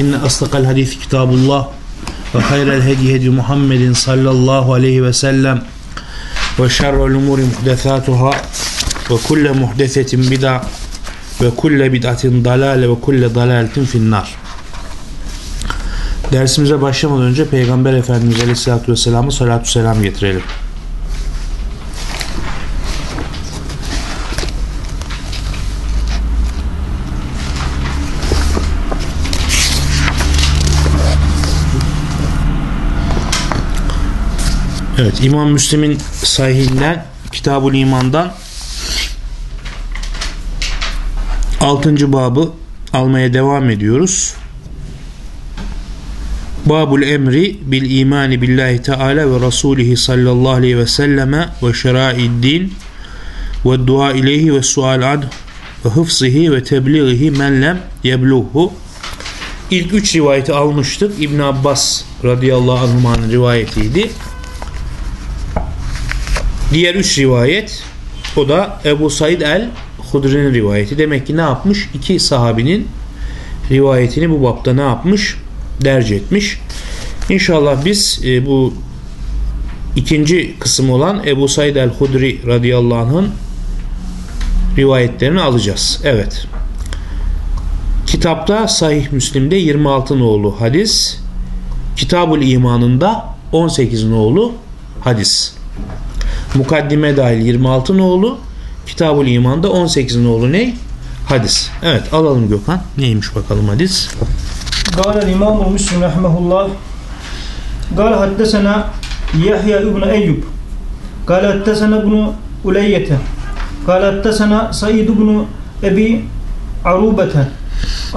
إن أصدق الحديث كتاب الله وخير الهدي هدي محمد صلى الله عليه وسلم وشر الأمور محدثاتها وكل محدثة بدع وكل بدعة ضلالة وكل ضلالة في النار Dersimize başlamadan önce Peygamber Efendimiz Aleyhisselatü Vesselam'a salatu selam getirelim. Evet İmam Müslim'in sahihinden Kitabul İman'dan 6. babı almaya devam ediyoruz. Babul emri bil imani billahi teala ve rasulihi sallallahu aleyhi ve selleme ve şera'id din ve dua ileyhi ve sual ad ve hıfzihi ve tebliğihi men lem yebluhu İlk üç rivayeti almıştık. İbn Abbas radıyallahu anh'ın rivayetiydi. Diğer üç rivayet o da Ebu Said el-Hudri'nin rivayeti. Demek ki ne yapmış? İki sahabinin rivayetini bu bapta ne yapmış? Derc etmiş. İnşallah biz e, bu ikinci kısım olan Ebu Said el-Hudri radıyallahu anh'ın rivayetlerini alacağız. Evet. Kitapta Sahih Müslim'de 26 nolu hadis. Kitabul İman'ında 18 nolu hadis. Mukaddime dahil 26 nolu. Kitabul İman'da 18 nolu ne? Hadis. Evet alalım Gökhan. Neymiş bakalım hadis? قال الإمام مسلم رحمه الله قال حدثنا يحيى بن أيوب قال حدثنا ابن ألية قال حدثنا سعيد بن أبي عروبة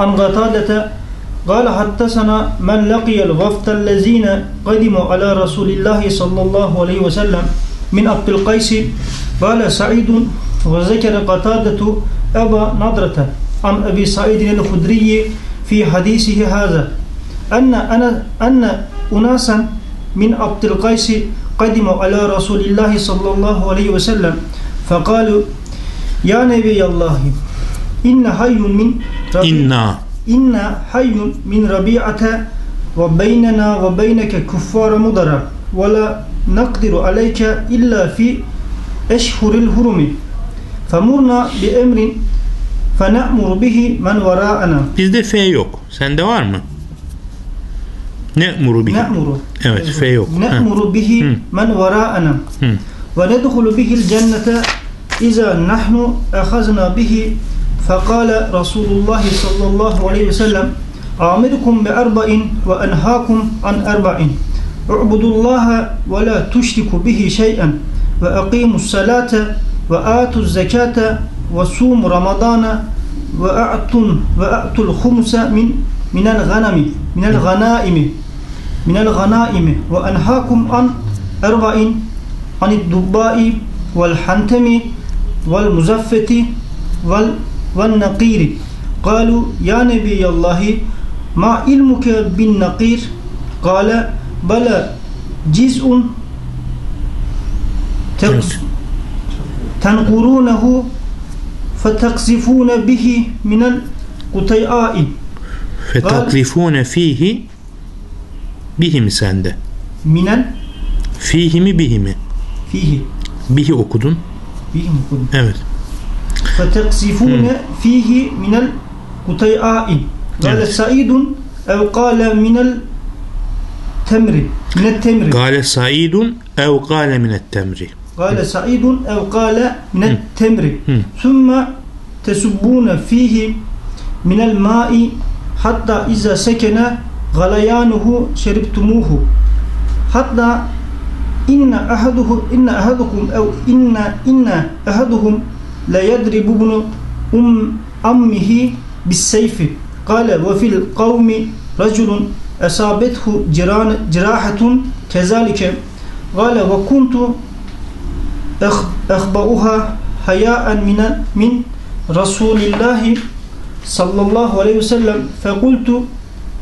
عن قتادة قال حدثنا من لقي الغفت الذين قدموا على رسول الله صلى الله عليه وسلم من عبد القيس قال سعيد وذكر قتادة أبا نضرة عن أبي سعيد الخدري في حديثه هذا أن أنا أن أناسا من عبد القيس قدموا على رسول الله صلى الله عليه وسلم فقالوا يا نبي الله إن حي من İnna. إن حي من ربيعة وبيننا وبينك كفار مضر ولا نقدر عليك إلا في أشهر الهرم فمرنا بأمر فنأمر به من وراءنا Bizde F yok. Sende var mı? Ne muru bihi? نأمر Evet F yok. Ha. نأمر به من وراءنا Hı. وندخل به الجنة إذا نحن أخذنا به فقال رسول الله صلى الله عليه وسلم أعمركم بأربع وأنهاكم عن أربع اعبدوا الله ولا تشركوا به شيئا وأقيموا الصلاة وآتوا الزكاة وصوموا رمضان وأعطوا وأعطوا الخمس من من الغنم من الغنائم من الغنائم وأنهاكم عن أربع عن الدباء والحنتم والمزفة وال والنقير قالوا يا نبي الله ما علمك بالنقير قال bala ciz'un tenkurunehu fetekzifune bihi minel kutey'ai fetakzifune fihi bihi mi sende? Minel fihi mi bihi mi? Fihi. Bihi okudun. Bihi mi okudun? Evet. Fetekzifune hmm. fihi minel kutey'ai. Kale evet. Saidun ev kale minel temri. Minet temri. Gale saidun ev gale minet temri. Gale saidun ev gale minet temri. Sümme tesubbune fihi minel mai hatta iza sekene galayanuhu şeriptumuhu. Hatta inna ahaduhum inna ahadukum ev inna inna ahaduhum la yadribu bunu um ammihi bis seyfi. Kale ve fil kavmi raculun esabethu cirahatun kezalike. Gale ve kuntu ehbauha hayaen mine min Rasulillahi sallallahu aleyhi ve sellem. Fekultu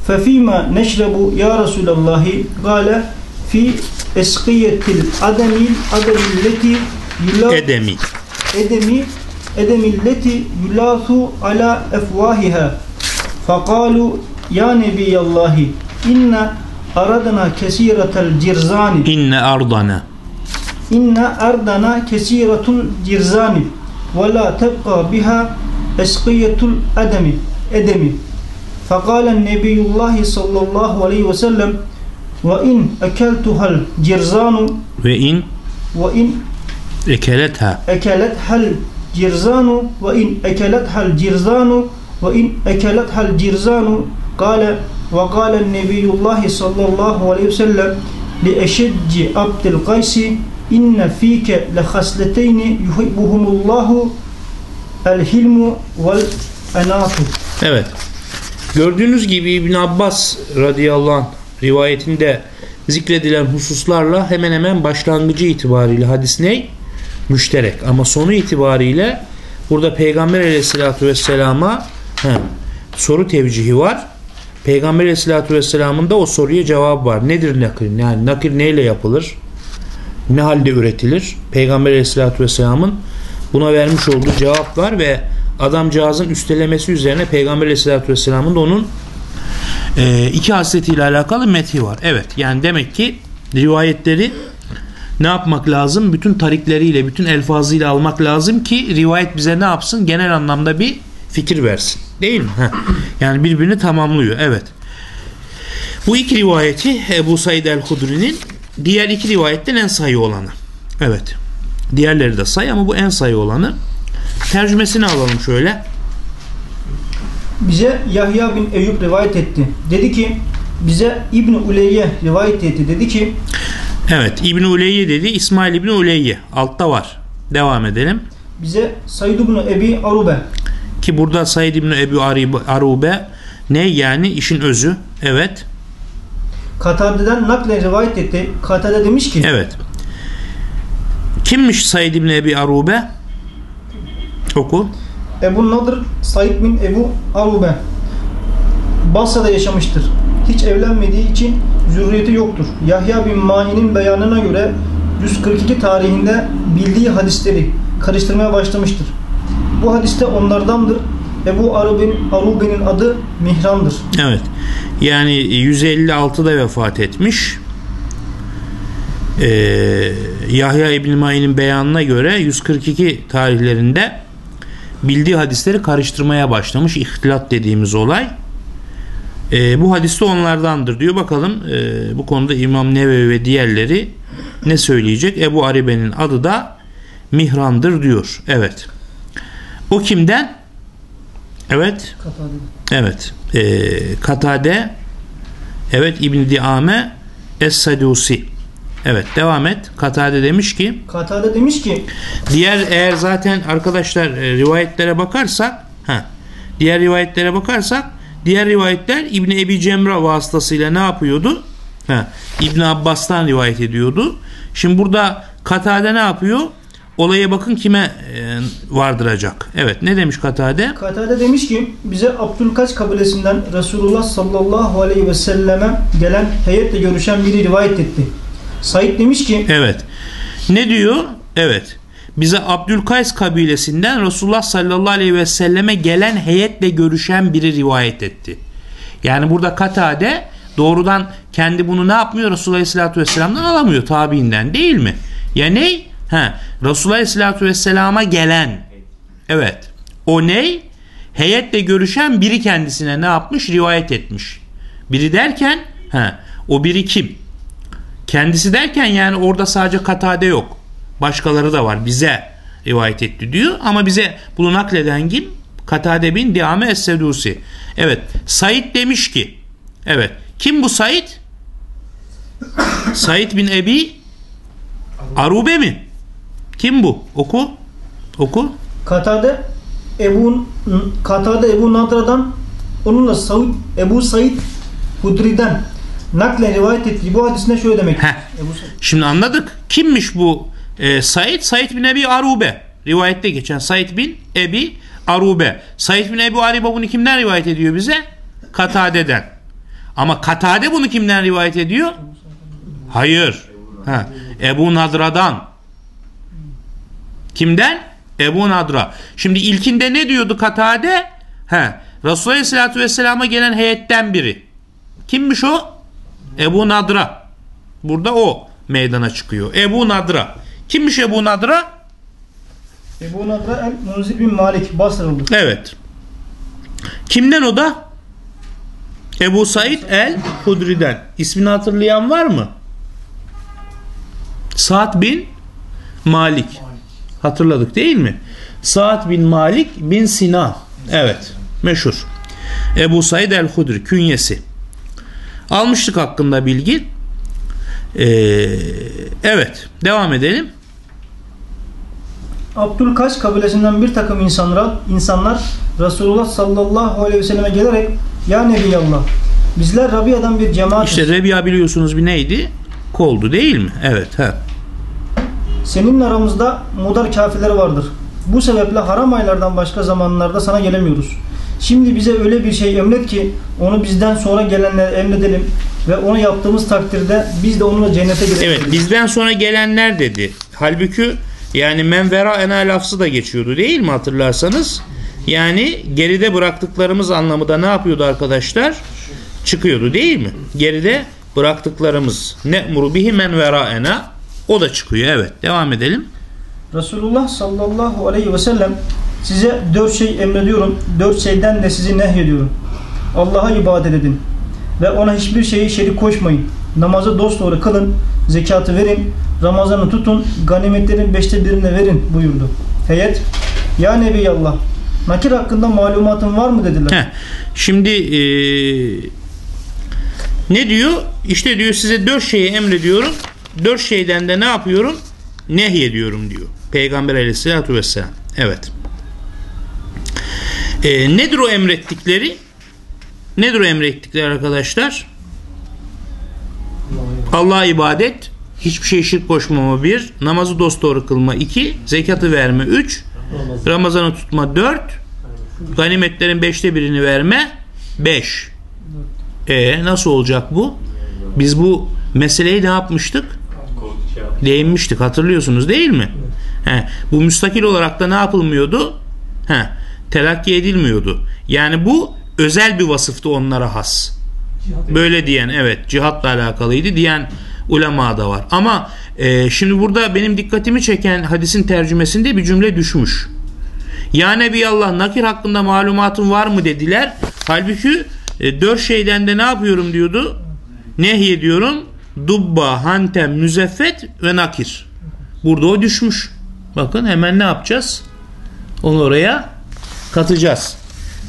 fefima neşrebu ya Resulallahi gale fi eskiyetil ademil ademilleti edemi. Edemi edemilleti yulathu ala efvahiha fekalu ya nebiyallahi إن أردنا كثيرة الجرزان İnne ardana. إن أرضنا كثيرة الجرزان ولا تبقى بها أسقية الأدم أدم فقال النبي الله صلى الله عليه وسلم وإن أكلتها الجرزان in وإن ekeletha. أكلتها الجرزان وإن أكلتها الجرزان وإن أكلتها الجرزان قال وقال النبي الله صلى الله عليه وسلم لأشج عبد القيس إن فيك لخصلتين يحبهم الله الحلم والأناة Evet. Gördüğünüz gibi İbn Abbas radıyallahu anh rivayetinde zikredilen hususlarla hemen hemen başlangıcı itibariyle hadis ne? Müşterek. Ama sonu itibariyle burada Peygamber aleyhissalatü vesselama he, soru tevcihi var. Peygamber aleyhissalatü vesselamın da o soruya cevap var. Nedir nakil? Yani nakil neyle yapılır? Ne halde üretilir? Peygamber aleyhissalatü vesselamın buna vermiş olduğu cevap var ve adamcağızın üstelemesi üzerine Peygamber aleyhissalatü vesselamın da onun e, iki hasretiyle alakalı methi var. Evet yani demek ki rivayetleri ne yapmak lazım? Bütün tarikleriyle, bütün elfazıyla almak lazım ki rivayet bize ne yapsın? Genel anlamda bir fikir versin. Değil mi? Heh. Yani birbirini tamamlıyor. Evet. Bu iki rivayeti Ebu Said el-Hudri'nin diğer iki rivayetten en sayı olanı. Evet. Diğerleri de sayı ama bu en sayı olanı. Tercümesini alalım şöyle. Bize Yahya bin Eyüp rivayet etti. Dedi ki bize İbn Uleyye rivayet etti. Dedi ki Evet İbn Uleyye dedi. İsmail İbn Uleyye. Altta var. Devam edelim. bize Said ibn Ebi Arube Ki burada Said İbn Ebu Arube ne yani işin özü. Evet. Katade'den naklen rivayet etti. Katade demiş ki Evet. Kimmiş Said İbn Ebi Arube? Oku. Ebu Nadır Said bin Ebu Arube Basra'da yaşamıştır. Hiç evlenmediği için zürriyeti yoktur. Yahya bin Ma'in'in beyanına göre 142 tarihinde bildiği hadisleri karıştırmaya başlamıştır. Bu hadiste onlardandır. Ebu Arube'nin Arube'nin adı Mihran'dır. Evet. Yani 156'da vefat etmiş. Ee, Yahya İbn Ma'in'in beyanına göre 142 tarihlerinde bildiği hadisleri karıştırmaya başlamış. İhtilat dediğimiz olay. Ee, bu hadiste onlardandır diyor. Bakalım e, bu konuda İmam Nevevi ve diğerleri ne söyleyecek? Ebu Aribe'nin adı da Mihran'dır diyor. Evet. O kimden? Evet. Katade'de. Evet. Ee, Katade Evet İbn Diame Es-Sadusi Evet devam et. Katade demiş ki Katade demiş ki diğer eğer zaten arkadaşlar e, rivayetlere bakarsak ha, diğer rivayetlere bakarsak diğer rivayetler İbn Ebi Cemra vasıtasıyla ne yapıyordu? Ha, İbn Abbas'tan rivayet ediyordu. Şimdi burada Katade ne yapıyor? Olaya bakın kime e, vardıracak. Evet ne demiş Katade? Katade demiş ki bize Abdülkaç kabilesinden Resulullah sallallahu aleyhi ve selleme gelen heyetle görüşen biri rivayet etti. Said demiş ki Evet. Ne diyor? Evet. Bize Abdülkays kabilesinden Resulullah sallallahu aleyhi ve selleme gelen heyetle görüşen biri rivayet etti. Yani burada Katade doğrudan kendi bunu ne yapmıyor? Resulullah aleyhissalatü vesselam'dan alamıyor tabiinden değil mi? Ya ne? Ha, Resulullah aleyhissalatü vesselama gelen. Evet. O ne? Heyetle görüşen biri kendisine ne yapmış? Rivayet etmiş. Biri derken ha, o biri kim? Kendisi derken yani orada sadece Katade yok. Başkaları da var. Bize rivayet etti diyor. Ama bize bunu nakleden kim? Katade bin Diame Es-Sedusi. Evet. Said demiş ki evet. Kim bu Said? Said bin Ebi Arube mi? Kim bu? Oku. Oku. Katade Ebu Katade Ebu Nadra'dan onunla Saud Ebu Said Hudri'den naklen rivayet ettiği bu hadisinde şöyle demek. Heh. Ebu Said. Şimdi anladık. Kimmiş bu e, Said? Said bin Ebi Arube. Rivayette geçen Said bin Ebi Arube. Said bin Ebi Arube bunu kimden rivayet ediyor bize? Katade'den. Ama Katade bunu kimden rivayet ediyor? Hayır. Ha. Ebu Nadra'dan. Kimden? Ebu Nadra. Şimdi ilkinde ne diyordu Katade? Ha. Resulullah Aleyhisselatü Vesselam'a gelen heyetten biri. Kimmiş o? Ebu Nadra. Burada o meydana çıkıyor. Ebu Nadra. Kimmiş Ebu Nadra? Ebu Nadra el Munzir bin Malik Basralı. Evet. Kimden o da? Ebu Said el Hudri'den. İsmini hatırlayan var mı? Sa'd bin Malik. Hatırladık değil mi? Sa'd bin Malik bin Sinan. Evet. Meşhur. Ebu Said el Hudri künyesi. Almıştık hakkında bilgi. Ee, evet. Devam edelim. Abdülkaç kabilesinden bir takım insanlar, insanlar Resulullah sallallahu aleyhi ve selleme gelerek Ya Nebiyallah bizler Rabia'dan bir cemaatiz. İşte Rebiya biliyorsunuz bir neydi? Koldu değil mi? Evet. He. Senin aramızda mudar kafirler vardır. Bu sebeple haram aylardan başka zamanlarda sana gelemiyoruz. Şimdi bize öyle bir şey emret ki onu bizden sonra gelenlere emredelim ve onu yaptığımız takdirde biz de onunla cennete girelim. Evet bizden sonra gelenler dedi. Halbuki yani men vera ena lafzı da geçiyordu değil mi hatırlarsanız? Yani geride bıraktıklarımız anlamı da ne yapıyordu arkadaşlar? Çıkıyordu değil mi? Geride bıraktıklarımız ne bihi men vera ena o da çıkıyor evet devam edelim. Resulullah sallallahu aleyhi ve sellem size dört şey emrediyorum. Dört şeyden de sizi nehyediyorum. Allah'a ibadet edin. Ve ona hiçbir şeyi şerik koşmayın. Namazı dosdoğru kılın. Zekatı verin. Ramazanı tutun. Ganimetlerin beşte birine verin buyurdu. Heyet Ya Nebiyallah nakir hakkında malumatın var mı dediler. Heh, şimdi eee, ne diyor? İşte diyor size dört şeyi emrediyorum. Dört şeyden de ne yapıyorum? Nehyediyorum diyor. Peygamber aleyhissalatü vesselam. Evet. Eee, nedir o emrettikleri? Nedir o emrettikleri arkadaşlar? Allah'a ibadet, hiçbir şey şirk koşmama bir, namazı dosdoğru kılma iki, zekatı verme üç, Ramazan'ı tutma dört, ganimetlerin beşte birini verme beş. E nasıl olacak bu? Biz bu meseleyi ne yapmıştık? Değinmiştik hatırlıyorsunuz değil mi? He, bu müstakil olarak da ne yapılmıyordu? He, telakki edilmiyordu. Yani bu özel bir vasıftı onlara has. Böyle diyen evet cihatla alakalıydı diyen ulema da var. Ama e, şimdi burada benim dikkatimi çeken hadisin tercümesinde bir cümle düşmüş. Ya Nebiyallah nakir hakkında malumatın var mı dediler. Halbuki e, dört şeyden de ne yapıyorum diyordu. Nehyediyorum. Dubba, hantem, müzeffet ve nakir. Burada o düşmüş. Bakın hemen ne yapacağız? Onu oraya katacağız.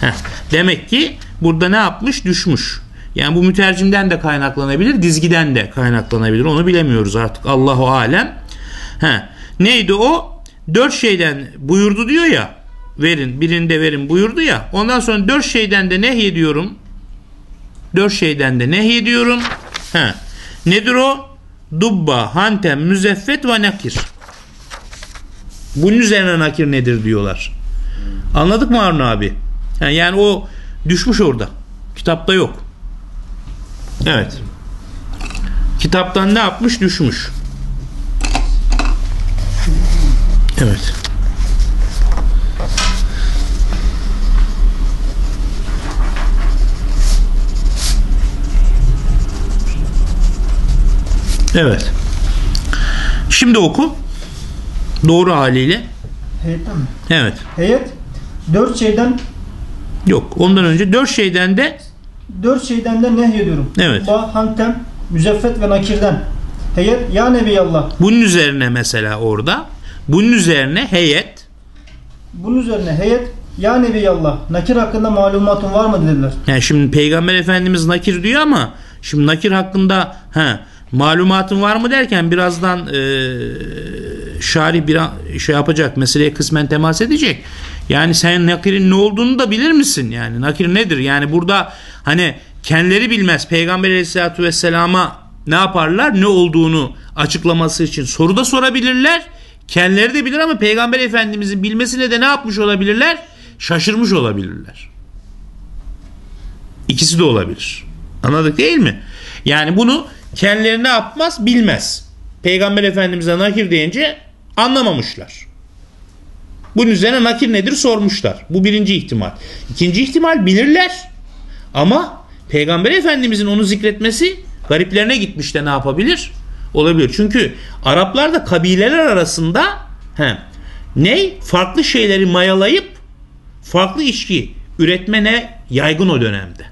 Heh. Demek ki burada ne yapmış? Düşmüş. Yani bu mütercimden de kaynaklanabilir, dizgiden de kaynaklanabilir. Onu bilemiyoruz artık. Allahu alem. He. Neydi o? Dört şeyden buyurdu diyor ya. Verin, birinde verin buyurdu ya. Ondan sonra dört şeyden de nehyediyorum. Dört şeyden de nehyediyorum. He. Nedir o? Dubba, hantem, müzeffet ve nakir. Bunun üzerine nakir nedir diyorlar. Anladık mı Harun abi? Yani, yani o düşmüş orada. Kitapta yok. Evet. Kitaptan ne yapmış? Düşmüş. Evet. Evet. Şimdi oku. Doğru haliyle. Heyetten mi? Evet. Heyet dört şeyden Yok. Ondan önce dört şeyden de dört şeyden de nehyediyorum. Evet. Ba, hantem, müzeffet ve nakirden. heyet ya Nebiyallah. Bunun üzerine mesela orada bunun üzerine heyet Bunun üzerine heyet ya Nebiyallah. Nakir hakkında malumatın var mı dediler. yani şimdi Peygamber Efendimiz nakir diyor ama şimdi nakir hakkında he, malumatın var mı derken birazdan e, şari bir şey yapacak meseleye kısmen temas edecek. Yani sen nakirin ne olduğunu da bilir misin? Yani nakir nedir? Yani burada hani kendileri bilmez Peygamber Aleyhisselatü Vesselam'a ne yaparlar? Ne olduğunu açıklaması için soru da sorabilirler. Kendileri de bilir ama Peygamber Efendimizin bilmesine de ne yapmış olabilirler? Şaşırmış olabilirler. İkisi de olabilir. Anladık değil mi? Yani bunu kendileri ne yapmaz? Bilmez. Peygamber Efendimiz'e nakir deyince anlamamışlar. Bunun üzerine nakir nedir sormuşlar. Bu birinci ihtimal. İkinci ihtimal bilirler. Ama Peygamber Efendimizin onu zikretmesi gariplerine gitmiş de ne yapabilir? Olabilir. Çünkü Araplar da kabileler arasında he, ne? Farklı şeyleri mayalayıp farklı içki üretme ne? Yaygın o dönemde.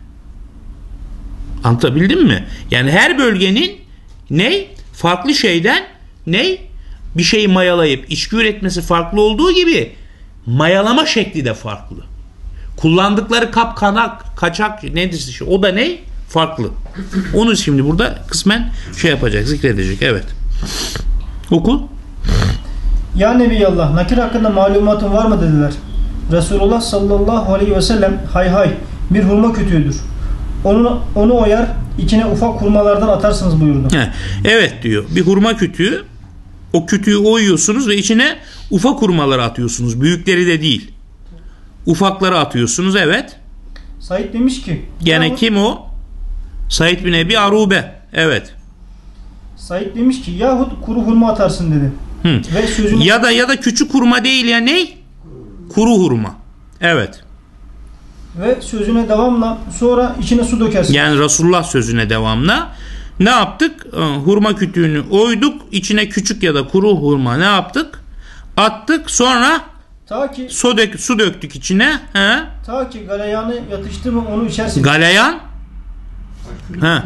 Anlatabildim mi? Yani her bölgenin ne? Farklı şeyden ne? Bir şeyi mayalayıp içki üretmesi farklı olduğu gibi mayalama şekli de farklı. Kullandıkları kap kanak kaçak nedir o da ne? Farklı. Onu şimdi burada kısmen şey yapacak, zikredecek. Evet. Oku. Ya Nebiyallah nakir hakkında malumatın var mı dediler. Resulullah sallallahu aleyhi ve sellem hay hay bir hurma kütüğüdür. Onu, onu oyar içine ufak hurmalardan atarsınız buyurdu. He, Evet diyor. Bir hurma kütüğü. O kütüğü oyuyorsunuz ve içine ufak hurmaları atıyorsunuz. Büyükleri de değil. Ufakları atıyorsunuz. Evet. Said demiş ki Gene yahut- kim o? Said bin Ebi Arube. Evet. Said demiş ki yahut kuru hurma atarsın dedi. Hı. Ve sözünü Ya da ya da küçük hurma değil ya ne? Kuru hurma. Evet. Ve sözüne devamla sonra içine su dökersin. Yani Resulullah sözüne devamla ne yaptık? Ee, Hurma kütüğünü oyduk. içine küçük ya da kuru hurma ne yaptık? Attık. Sonra Ta ki su, dök, su döktük içine. He? ta ki galeyanı yatıştı mı onu içersin. Galeyan ha,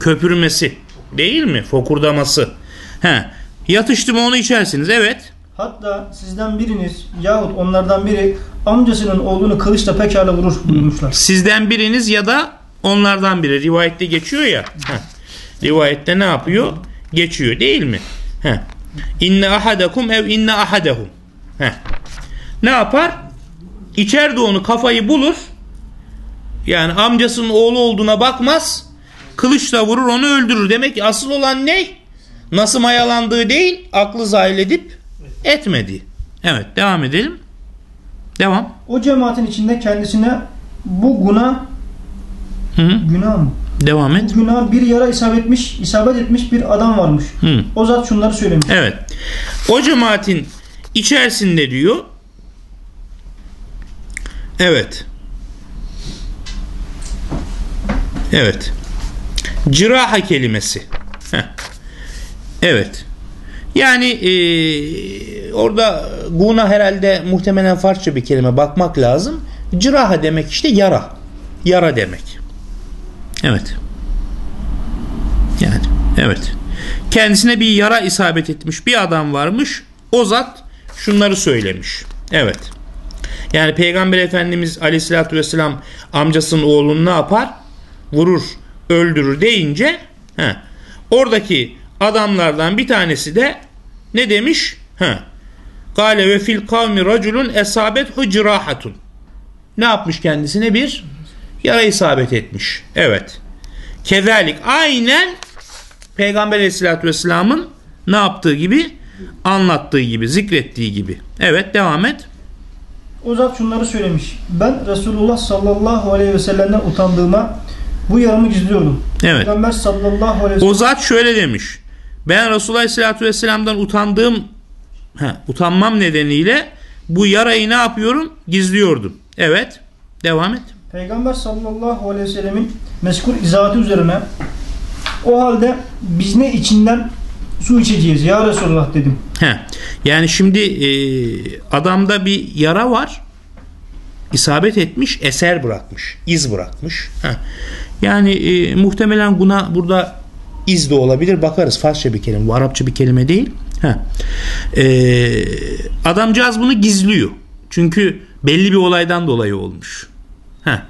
köpürmesi değil mi? Fokurdaması. He. Yatıştı mı onu içersiniz. Evet. Hatta sizden biriniz yahut onlardan biri amcasının oğlunu kılıçla pekala vurur buyurmuşlar. Sizden biriniz ya da onlardan biri. Rivayette geçiyor ya. Heh. Rivayette ne yapıyor? Geçiyor değil mi? Heh. İnne ahadakum ev inne ahadehum. Heh. Ne yapar? İçeride onu kafayı bulur. Yani amcasının oğlu olduğuna bakmaz. Kılıçla vurur onu öldürür. Demek ki asıl olan ne? Nasıl mayalandığı değil, aklı zahil edip etmediği. Evet devam edelim. Devam. O cemaatin içinde kendisine bu günah Hı hı. günah mı? Devam et. Bu günah bir yara isabet etmiş, isabet etmiş bir adam varmış. Hı. O zat şunları söylemiş. Evet. O cemaatin içerisinde diyor. Evet. Evet. Ciraha kelimesi. Heh. Evet. Yani eee, orada guna herhalde muhtemelen Farsça bir kelime bakmak lazım. Ciraha demek işte yara. Yara demek. Evet. Yani evet. Kendisine bir yara isabet etmiş bir adam varmış. O zat şunları söylemiş. Evet. Yani Peygamber Efendimiz Aleyhisselatü Vesselam amcasının oğlunu ne yapar? Vurur, öldürür deyince he, oradaki adamlardan bir tanesi de ne demiş? He, Gale ve fil kavmi raculun esabet cirahatun. Ne yapmış kendisine? Bir yara isabet etmiş. Evet. Kezalik aynen Peygamber Aleyhisselatü Vesselam'ın ne yaptığı gibi anlattığı gibi, zikrettiği gibi. Evet devam et. O zat şunları söylemiş. Ben Resulullah sallallahu aleyhi ve sellem'den utandığıma bu yaramı gizliyordum. Evet. Peygamber sallallahu aleyhi ve O sellem zat şöyle demiş. Ben Resulullah Aleyhisselatü Vesselam'dan utandığım he, utanmam nedeniyle bu yarayı ne yapıyorum? Gizliyordum. Evet. Devam et. Peygamber sallallahu aleyhi ve sellemin mezkur izahatı üzerine o halde biz ne içinden su içeceğiz ya Resulullah dedim. He. Yani şimdi e, adamda bir yara var. isabet etmiş, eser bırakmış, iz bırakmış. He. Yani e, muhtemelen buna burada iz de olabilir. Bakarız Farsça bir kelime. Bu Arapça bir kelime değil. Ha. Ee, adamcağız bunu gizliyor. Çünkü belli bir olaydan dolayı olmuş. Ha.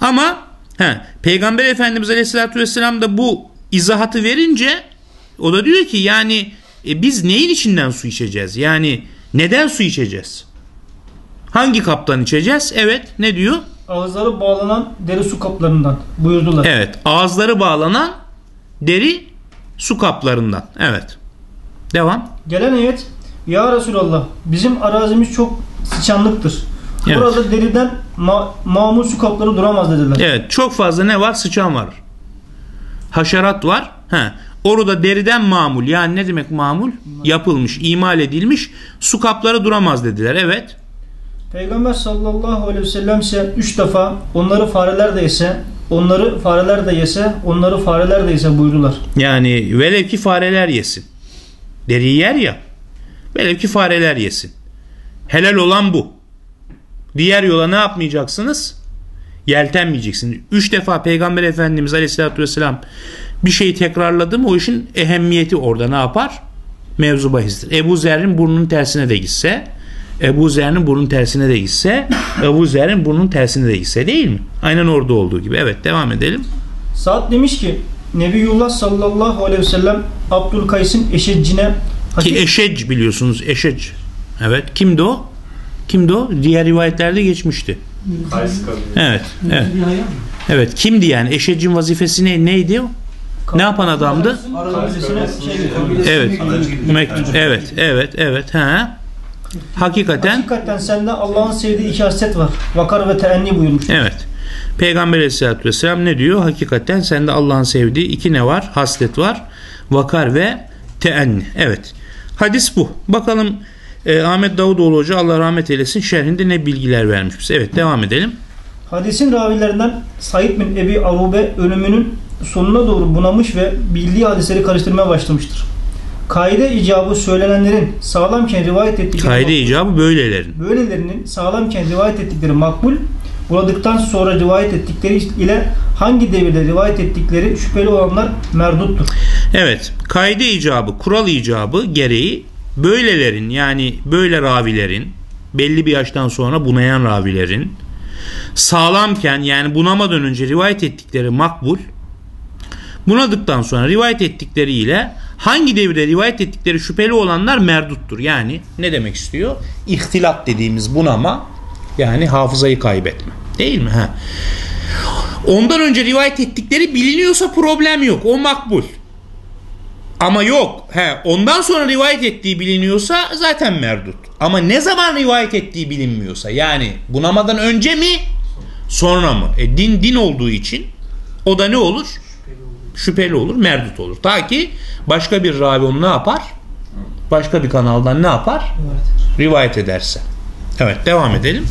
Ama ha, Peygamber Efendimiz Aleyhisselatü Vesselam da bu izahatı verince o da diyor ki yani e, biz neyin içinden su içeceğiz? Yani neden su içeceğiz? Hangi kaptan içeceğiz? Evet ne diyor? Ağızları bağlanan deri su kaplarından buyurdular. Evet ağızları bağlanan deri su kaplarından. Evet. Devam. Gelen ayet Ya Resulallah bizim arazimiz çok sıçanlıktır. Evet. Burada deriden ma- mamul su kapları duramaz dediler. Evet çok fazla ne var? Sıçan var. Haşerat var. He. Orada deriden mamul yani ne demek mamul? Yapılmış, imal edilmiş su kapları duramaz dediler. Evet. Peygamber sallallahu aleyhi ve sellem ise üç defa onları fareler de yese, onları fareler de yese, onları fareler de yese buyurdular. Yani velev ki fareler yesin. Deriyi yer ya. Velev ki fareler yesin. Helal olan bu. Diğer yola ne yapmayacaksınız? Yeltenmeyeceksiniz. Üç defa Peygamber Efendimiz Aleyhisselatü Vesselam bir şeyi tekrarladı mı o işin ehemmiyeti orada ne yapar? Mevzu bahistir. Ebu Zer'in burnunun tersine de gitse Ebu Zer'in burnun tersine de gitse Ebu Zer'in burnun tersine de gitse değil mi? Aynen orada olduğu gibi. Evet devam edelim. Saad demiş ki Nebiyullah sallallahu aleyhi ve sellem Abdülkays'ın eşeccine Ki Eşec biliyorsunuz Eşec. Evet. Kimdi o? Kimdi o? Diğer rivayetlerde geçmişti. Kays kabili. Evet. Evet. Evet. Kimdi yani? Eşecin vazifesi ne, neydi o? Ne yapan adamdı? Evet. Evet. Evet. Evet. Ha. Hakikaten Hakikaten sende Allah'ın sevdiği iki haslet var. Vakar ve teenni buyurmuş. evet. Peygamber Aleyhisselatü Vesselam ne diyor? Hakikaten sende Allah'ın sevdiği iki ne var? Haslet var. Vakar ve teenni. Evet. Hadis bu. Bakalım e, Ahmet Davutoğlu Hoca Allah rahmet eylesin şerhinde ne bilgiler vermiş bize. Evet devam edelim. Hadisin ravilerinden Said bin Ebi Arube ölümünün sonuna doğru bunamış ve bildiği hadisleri karıştırmaya başlamıştır. Kaide icabı söylenenlerin sağlamken rivayet ettikleri Kaide icabı böylelerin. böylelerinin sağlamken rivayet ettikleri makbul, buladıktan sonra rivayet ettikleri ile hangi devirde rivayet ettikleri şüpheli olanlar merduttur. Evet, kaide icabı, kural icabı gereği böylelerin yani böyle ravilerin belli bir yaştan sonra bunayan ravilerin sağlamken yani bunamadan önce rivayet ettikleri makbul bunadıktan sonra rivayet ettikleriyle hangi devirde rivayet ettikleri şüpheli olanlar merduttur. Yani ne demek istiyor? İhtilat dediğimiz bunama yani hafızayı kaybetme. Değil mi? Ha. Ondan önce rivayet ettikleri biliniyorsa problem yok. O makbul. Ama yok. He, ondan sonra rivayet ettiği biliniyorsa zaten merdut. Ama ne zaman rivayet ettiği bilinmiyorsa yani bunamadan önce mi sonra mı? E, din din olduğu için o da ne olur? Şüpheli olur, merdut olur. Ta ki başka bir ravi onu ne yapar? Başka bir kanaldan ne yapar? Rivayet ederse. Evet devam edelim.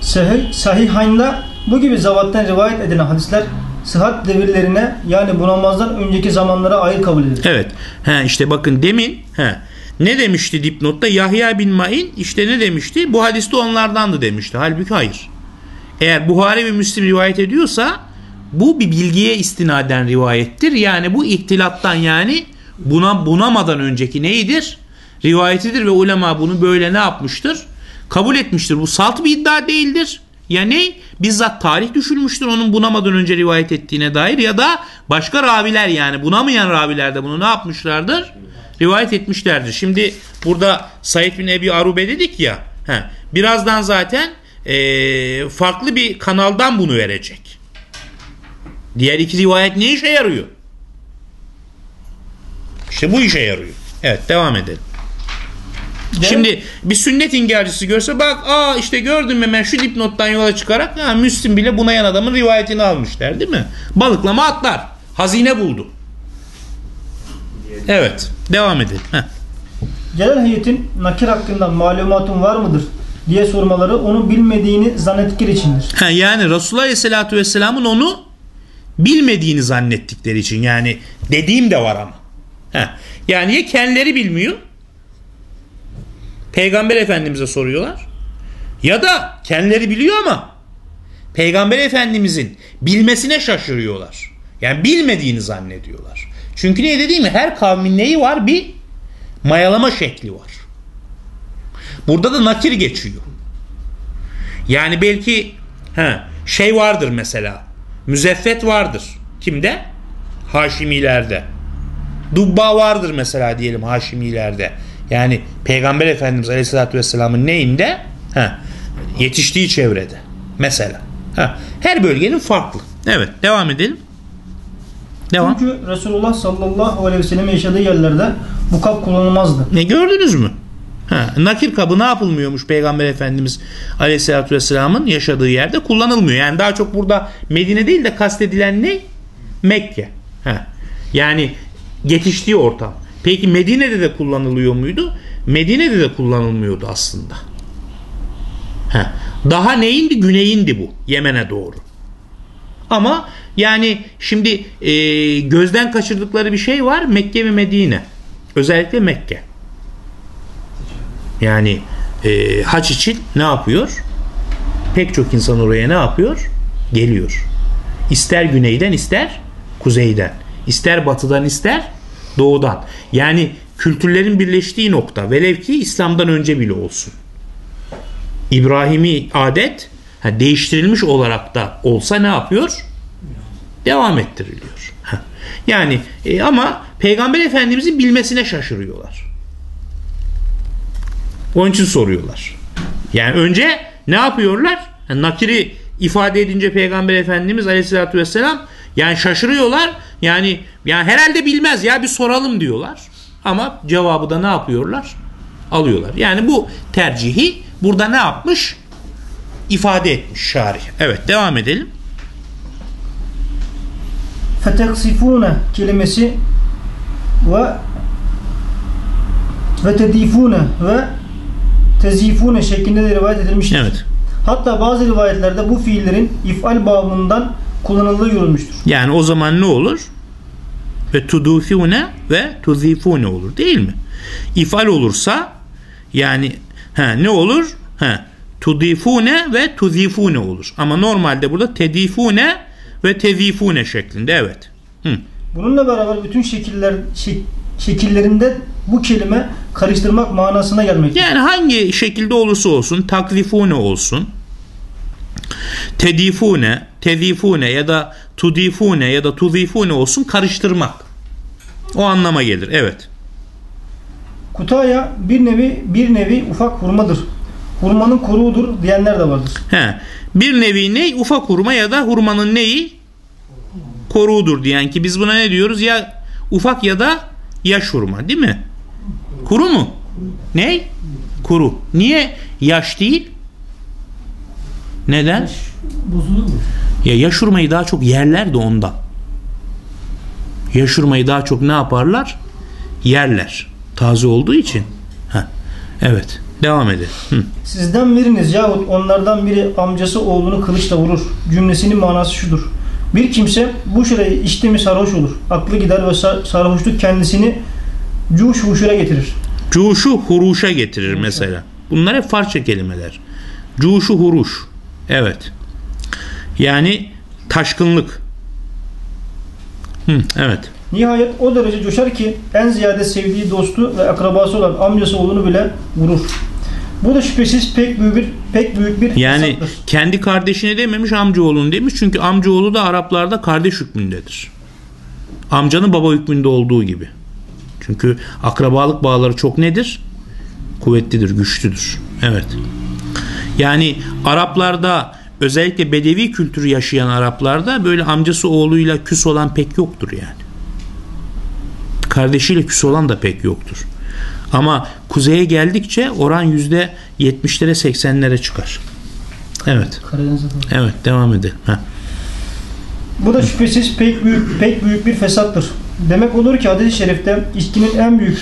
Sahih, Sahihayn'da bu gibi zavattan rivayet edilen hadisler sıhhat devirlerine yani bunamazdan önceki zamanlara ayrı kabul edilir. Evet. He, işte bakın demin he, ne demişti dipnotta? Yahya bin Ma'in işte ne demişti? Bu hadiste onlardandı demişti. Halbuki hayır. Eğer Buhari ve Müslim rivayet ediyorsa bu bir bilgiye istinaden rivayettir. Yani bu ihtilattan yani buna bunamadan önceki neyidir? Rivayetidir ve ulema bunu böyle ne yapmıştır? Kabul etmiştir. Bu salt bir iddia değildir. Ya ne? Bizzat tarih düşülmüştür onun bunamadan önce rivayet ettiğine dair ya da başka raviler yani bunamayan raviler de bunu ne yapmışlardır? Rivayet etmişlerdir. Şimdi burada Said bin Ebi Arube dedik ya. He, birazdan zaten eee, farklı bir kanaldan bunu verecek. Diğer iki rivayet ne işe yarıyor? İşte bu işe yarıyor. Evet devam edelim. Şimdi bir sünnet inkarcısı görse bak aa işte gördün mü hemen şu dipnottan yola çıkarak ha, Müslim bile bunayan adamın rivayetini almış der değil mi? Balıklama atlar. Hazine buldu. Evet devam edelim. Heh. Gelen heyetin nakir hakkında malumatın var mıdır diye sormaları onu bilmediğini zannettikleri içindir. Ha, yani Resulullah Aleyhisselatü Vesselam'ın onu bilmediğini zannettikleri için yani dediğim de var ama. Ha, yani ya kendileri bilmiyor Peygamber Efendimiz'e soruyorlar ya da kendileri biliyor ama Peygamber Efendimiz'in bilmesine şaşırıyorlar. Yani bilmediğini zannediyorlar. Çünkü ne dediğim? Her kavmin neyi var? Bir mayalama şekli var. Burada da nakir geçiyor. Yani belki he, şey vardır mesela. Müzeffet vardır. Kimde? Haşimilerde. Dubba vardır mesela diyelim Haşimilerde. Yani Peygamber Efendimiz Aleyhisselatü Vesselam'ın neyinde? He, yetiştiği çevrede. Mesela. He, her bölgenin farklı. Evet devam edelim. Devam. Çünkü Resulullah sallallahu aleyhi ve sellem yaşadığı yerlerde bu kap kullanılmazdı. Ne gördünüz mü? Ha, nakir kabı ne yapılmıyormuş Peygamber Efendimiz Aleyhisselatü Vesselam'ın yaşadığı yerde kullanılmıyor. Yani daha çok burada Medine değil de kastedilen ne? Mekke. Ha. Yani yetiştiği ortam. Peki Medine'de de kullanılıyor muydu? Medine'de de kullanılmıyordu aslında. Ha. Daha neyindi? Güneyindi bu. Yemen'e doğru. Ama yani şimdi e, gözden kaçırdıkları bir şey var. Mekke ve Medine. Özellikle Mekke. Yani e, haç için ne yapıyor? Pek çok insan oraya ne yapıyor? Geliyor. İster güneyden ister kuzeyden. İster batıdan ister doğudan. Yani kültürlerin birleştiği nokta. Velev ki İslam'dan önce bile olsun. İbrahimi adet değiştirilmiş olarak da olsa ne yapıyor? Devam ettiriliyor. Yani e, ama Peygamber Efendimizin bilmesine şaşırıyorlar. Onun için soruyorlar. Yani önce ne yapıyorlar? Yani nakiri ifade edince Peygamber Efendimiz Aleyhisselatü Vesselam yani şaşırıyorlar. Yani yani herhalde bilmez ya bir soralım diyorlar. Ama cevabı da ne yapıyorlar? Alıyorlar. Yani bu tercihi burada ne yapmış? İfade etmiş şarih. Evet devam edelim. Feteksifune kelimesi ve ve tedifune ve tezifune şeklinde de rivayet edilmiştir. Evet. Hatta bazı rivayetlerde bu fiillerin ifal bağımından kullanıldığı görülmüştür. Yani o zaman ne olur? Ve tudufune ve tuzifune olur değil mi? İfal olursa yani ha, ne olur? Ha, tudifune ve tuzifune olur. Ama normalde burada tedifune ve tezifune şeklinde evet. Hı. Bununla beraber bütün şekiller şek- şekillerinde bu kelime karıştırmak manasına gelmektedir. Yani hangi şekilde olursa olsun takzifune olsun tedifune, tezifune ya da tudifune ya da tuzifune olsun karıştırmak. O anlama gelir. Evet. Kutaya bir nevi bir nevi ufak hurmadır. Hurmanın koruğudur diyenler de vardır. He. Bir nevi ne? Ufak hurma ya da hurmanın neyi? Koruğudur diyen ki biz buna ne diyoruz? Ya ufak ya da yaş hurma değil mi? Kuru mu? Ne? Kuru. Niye yaş değil? Neden? Bozulur mu? Ya yaş hurmayı daha çok yerler de ondan. Yaş hurmayı daha çok ne yaparlar? Yerler. Taze olduğu için. Heh. Evet. Devam edelim. Hı. Sizden biriniz yahut onlardan biri amcası oğlunu kılıçla vurur. Cümlesinin manası şudur. Bir kimse bu şurayı içti mi sarhoş olur. Aklı gider ve sar- sarhoşluk kendisini cuş huşura getirir. Cuşu huruşa getirir mesela. Bunlar hep Farsça kelimeler. Cuşu huruş. Evet. Yani taşkınlık. Hı, evet. Nihayet o derece coşar ki en ziyade sevdiği dostu ve akrabası olan amcası oğlunu bile vurur. Bu da şüphesiz pek büyük bir pek büyük bir Yani fesattır. kendi kardeşine dememiş amcaoğlunu demiş. Çünkü amcaoğlu da Araplarda kardeş hükmündedir. Amcanın baba hükmünde olduğu gibi. Çünkü akrabalık bağları çok nedir? Kuvvetlidir, güçlüdür. Evet. Yani Araplarda özellikle Bedevi kültürü yaşayan Araplarda böyle amcası oğluyla küs olan pek yoktur yani. Kardeşiyle küs olan da pek yoktur. Ama kuzeye geldikçe oran yüzde 70'lere 80'lere çıkar. Evet. Evet devam edelim. Heh. Bu da şüphesiz pek büyük pek büyük bir fesattır. Demek olur ki hadis-i şerifte içkinin en büyük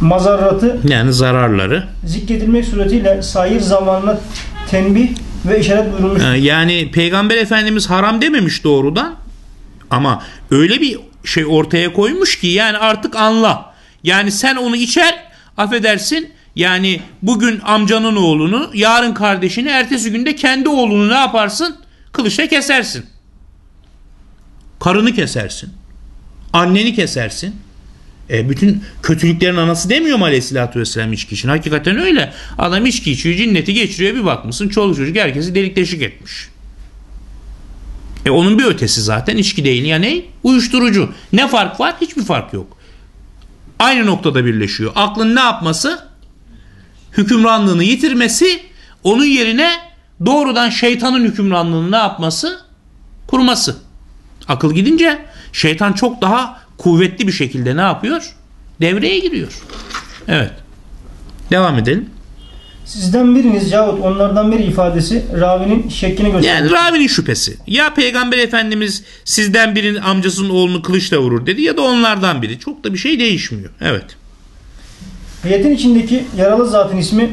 mazarratı Yani zararları. zikredilmek suretiyle sair zamanına tenbih ve işaret buyurulmuş. Yani Peygamber Efendimiz haram dememiş doğrudan. Ama öyle bir şey ortaya koymuş ki yani artık anla. Yani sen onu içer affedersin yani bugün amcanın oğlunu yarın kardeşini ertesi günde kendi oğlunu ne yaparsın? Kılıçla kesersin. Karını kesersin. Anneni kesersin. E, bütün kötülüklerin anası demiyor mu aleyhissalatü vesselam içki için? Hakikaten öyle. Adam içki içiyor, cinneti geçiriyor bir bakmışsın çoluk çocuk herkesi delik deşik etmiş. E onun bir ötesi zaten içki değil ya ne? Uyuşturucu. Ne fark var? Hiçbir fark yok. Aynı noktada birleşiyor. Aklın ne yapması? Hükümranlığını yitirmesi, onun yerine doğrudan şeytanın hükümranlığını ne yapması? Kurması. Akıl gidince şeytan çok daha kuvvetli bir şekilde ne yapıyor? Devreye giriyor. Evet. Devam edelim. Sizden biriniz yahut onlardan biri ifadesi ravinin şekkini gösteriyor. Yani ravinin şüphesi. Ya Peygamber Efendimiz sizden birinin amcasının oğlunu kılıçla vurur dedi ya da onlardan biri. Çok da bir şey değişmiyor. Evet. Heyetin içindeki yaralı zatın ismi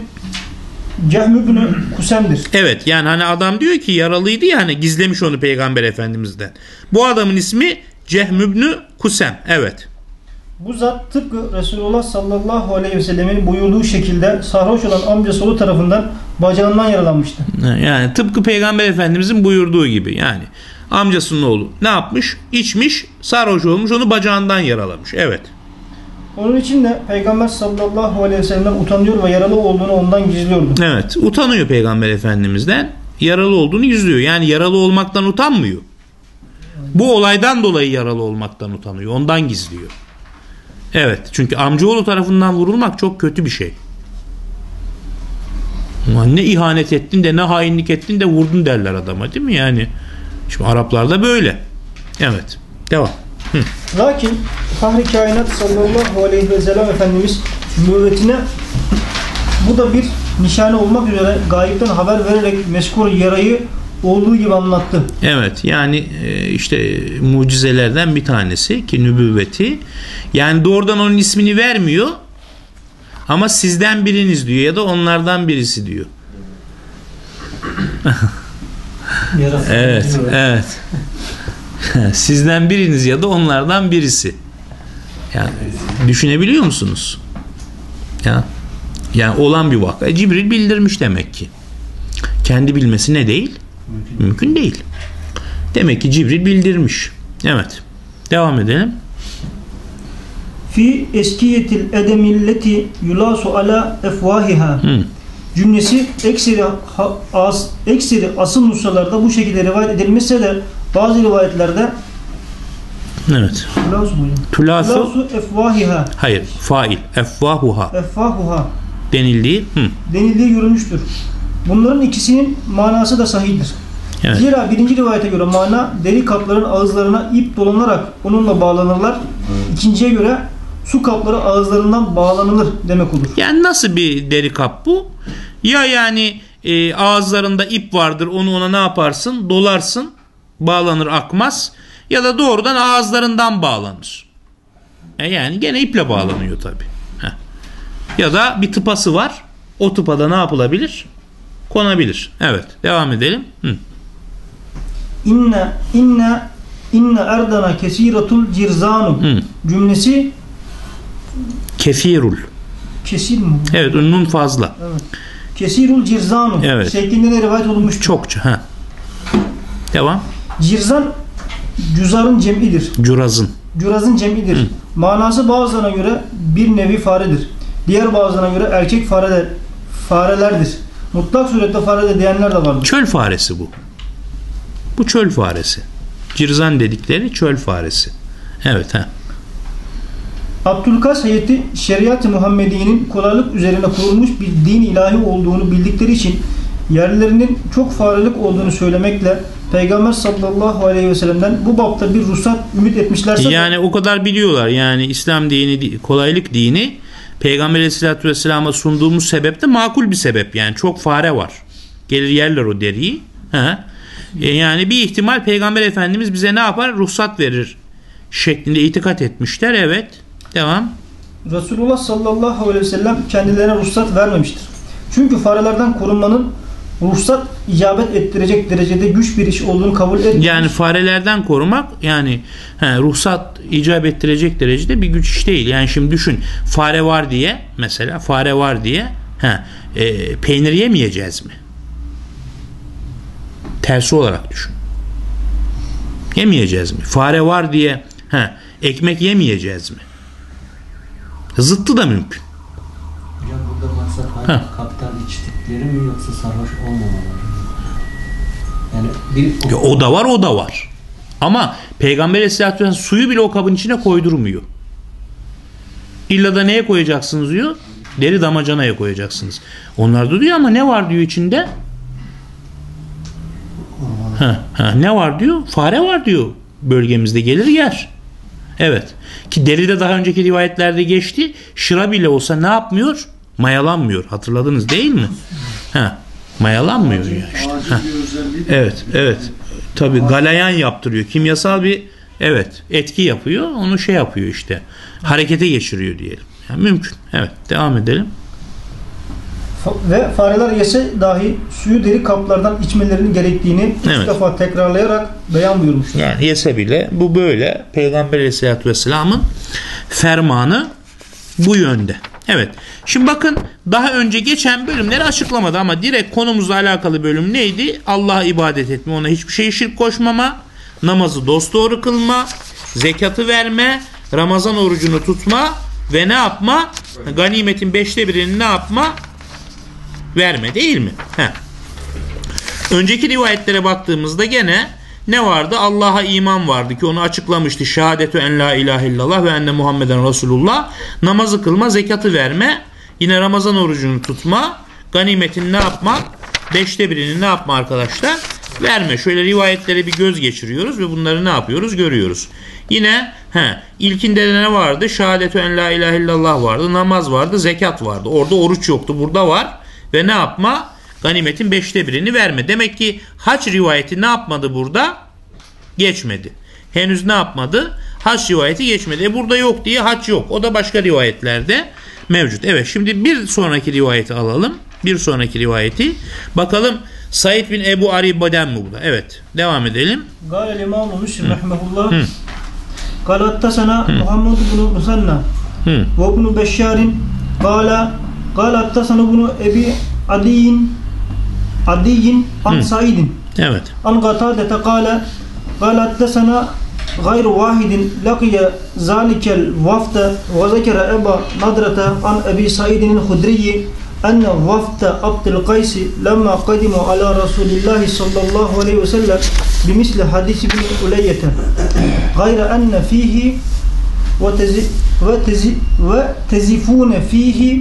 Cehm ibn Kusem'dir. Evet yani hani adam diyor ki yaralıydı ya hani gizlemiş onu Peygamber Efendimiz'den. Bu adamın ismi Cehm ibn Kusem. Evet. Bu zat tıpkı Resulullah sallallahu aleyhi ve sellemin buyurduğu şekilde sarhoş olan amcası oğlu tarafından bacağından yaralanmıştı. Yani tıpkı Peygamber Efendimiz'in buyurduğu gibi yani amcasının oğlu ne yapmış? İçmiş, sarhoş olmuş, onu bacağından yaralamış. Evet. Onun için de Peygamber sallallahu aleyhi ve sellem'den utanıyor ve yaralı olduğunu ondan gizliyordu. Evet. Utanıyor Peygamber Efendimiz'den. Yaralı olduğunu gizliyor. Yani yaralı olmaktan utanmıyor. Bu olaydan dolayı yaralı olmaktan utanıyor. Ondan gizliyor. Evet. Çünkü amcaoğlu tarafından vurulmak çok kötü bir şey. Ne ihanet ettin de ne hainlik ettin de vurdun derler adama değil mi yani? Şimdi Araplarda böyle. Evet. Devam. Lakin Fahri Kainat sallallahu aleyhi ve sellem Efendimiz müvvetine bu da bir nişane olmak üzere gayipten haber vererek meskur yarayı olduğu gibi anlattı. Evet yani e, işte mucizelerden bir tanesi ki nübüvveti. Yani doğrudan onun ismini vermiyor ama sizden biriniz diyor ya da onlardan birisi diyor. Evet, evet. Sizden biriniz ya da onlardan birisi. Yani düşünebiliyor musunuz? Ya yani olan bir vaka. Cibril bildirmiş demek ki. Kendi bilmesi ne değil? Mümkün, Mümkün değil. Demek ki Cibril bildirmiş. Evet. Devam edelim. Fi eskiyetil edemilleti yulasu ala efvahiha. Hı. Cümlesi ekseri, as, ekseri asıl nusralarda bu şekilde rivayet edilmişse de bazı rivayetlerde Evet. yulasu mu? Tulasu Yulasu efvahiha. hayır fail efvahuha Efvahuha denildiği hı. denildiği görülmüştür. Bunların ikisinin manası da sahihtir. Evet. Zira birinci rivayete göre mana deri kapların ağızlarına ip dolanarak onunla bağlanırlar. İkinciye göre su kapları ağızlarından bağlanılır demek olur. Yani nasıl bir deri kap bu? Ya yani e, ağızlarında ip vardır onu ona ne yaparsın? Dolarsın bağlanır akmaz ya da doğrudan ağızlarından bağlanır. E yani gene iple bağlanıyor tabi. Ya da bir tıpası var. O tıpada ne yapılabilir? Konabilir. Evet. Devam edelim. Hı. İnne inne inne erdana kesiratul cirzanu Hı. cümlesi Kefirul. kesir mi? Evet nun fazla. Evet. Kesirul cirzanu Evet. şeklinde de rivayet olunmuş. Çokça. Ha. Devam. Cirzan cüzarın cem'idir. Curazın. Curazın cem'idir. Manası bazılarına göre bir nevi faredir. Diğer bazılarına göre erkek fareler, farelerdir. Mutlak surette farede diyenler de vardır. Çöl faresi bu. Bu çöl faresi. Cirzan dedikleri çöl faresi. Evet ha. Abdülkas heyeti şeriat-ı Muhammediye'nin kolaylık üzerine kurulmuş bir din ilahi olduğunu bildikleri için yerlerinin çok farelik olduğunu söylemekle Peygamber sallallahu aleyhi ve sellem'den bu bapta bir ruhsat ümit etmişlerse Yani o kadar biliyorlar. Yani İslam dini, kolaylık dini Peygamber Aleyhisselatü Vesselam'a sunduğumuz sebep de makul bir sebep. Yani çok fare var. Gelir yerler o deriyi. Ha. E yani bir ihtimal Peygamber Efendimiz bize ne yapar? Ruhsat verir şeklinde itikat etmişler. Evet. Devam. Resulullah sallallahu aleyhi ve sellem kendilerine ruhsat vermemiştir. Çünkü farelerden korunmanın ruhsat icabet ettirecek derecede güç bir iş olduğunu kabul etmiyor. Yani farelerden korumak yani he, ruhsat icap ettirecek derecede bir güç iş değil. Yani şimdi düşün fare var diye mesela fare var diye he, e, peynir yemeyeceğiz mi? Tersi olarak düşün. Yemeyeceğiz mi? Fare var diye he, ekmek yemeyeceğiz mi? Zıttı da mümkün. Hocam burada maksat Ha. hangi kaptan içtikleri mi yoksa sarhoş olmamaları? Yani bir Ya o da var o da var. Ama Peygamber Aleyhisselatü Vesselam suyu bile o kabın içine koydurmuyor. İlla da neye koyacaksınız diyor? Deri damacanaya koyacaksınız. Onlar da diyor ama ne var diyor içinde? Ha, ha, ne var diyor? Fare var diyor. Bölgemizde gelir yer. Evet. Ki deride daha önceki rivayetlerde geçti. Şıra bile olsa ne yapmıyor? Mayalanmıyor. Hatırladınız değil mi? Ha, mayalanmıyor ya işte. Ha. Evet, evet. Tabii galayan yaptırıyor. Kimyasal bir evet etki yapıyor. Onu şey yapıyor işte. Harekete geçiriyor diyelim. Yani mümkün. Evet, devam edelim. Ve fareler yese dahi suyu deri kaplardan içmelerini gerektiğini üç Evet. defa tekrarlayarak beyan buyurmuştur. Yani yese bile bu böyle. Peygamber Aleyhisselatü Vesselam'ın fermanı bu yönde. Evet. Şimdi bakın daha önce geçen bölümleri açıklamadı ama direkt konumuzla alakalı bölüm neydi? Allah'a ibadet etme, ona hiçbir şey şirk koşmama, namazı dosdoğru kılma, zekatı verme, Ramazan orucunu tutma ve ne yapma? Ganimetin beşte birini ne yapma? Verme değil mi? Heh. Önceki rivayetlere baktığımızda gene ne vardı? Allah'a iman vardı ki onu açıklamıştı. Şehadetü en la ilahe illallah ve enne Muhammeden Resulullah. Namazı kılma, zekatı verme. Yine Ramazan orucunu tutma. Ganimetin ne yapmak? Beşte birini ne yapma arkadaşlar? Verme. Şöyle rivayetlere bir göz geçiriyoruz ve bunları ne yapıyoruz? Görüyoruz. Yine he, ilkinde de ne vardı? Şehadetü en la ilahe illallah vardı. Namaz vardı. Zekat vardı. Orada oruç yoktu. Burada var. Ve ne yapma? Ganimetin beşte birini verme. Demek ki haç rivayeti ne yapmadı burada? Geçmedi. Henüz ne yapmadı? Haç rivayeti geçmedi. E burada yok diye haç yok. O da başka rivayetlerde mevcut. Evet şimdi bir sonraki rivayeti alalım. Bir sonraki rivayeti. Bakalım Said bin Ebu Ariba'den mi bu da? Evet. Devam edelim. Gâle limamu Müslim rahmetullah. Kalattasana Muhammed bin Musanna ve ibn Beşşar'in kâle kâle attasana bunu Ebi Adiyin أبي عدي عدي عن سعيد Evet. عن قتادة قال قال حدثنا غير واحد لقي ذلك الوفد وذكر أبا نضرة عن أبي سعيد الخدري أن وفد عبد القيس لما قدموا على رسول الله صلى الله عليه وسلم بمثل حديث ابن ألية غير أن فيه وتزي وتزي وتزفون فيه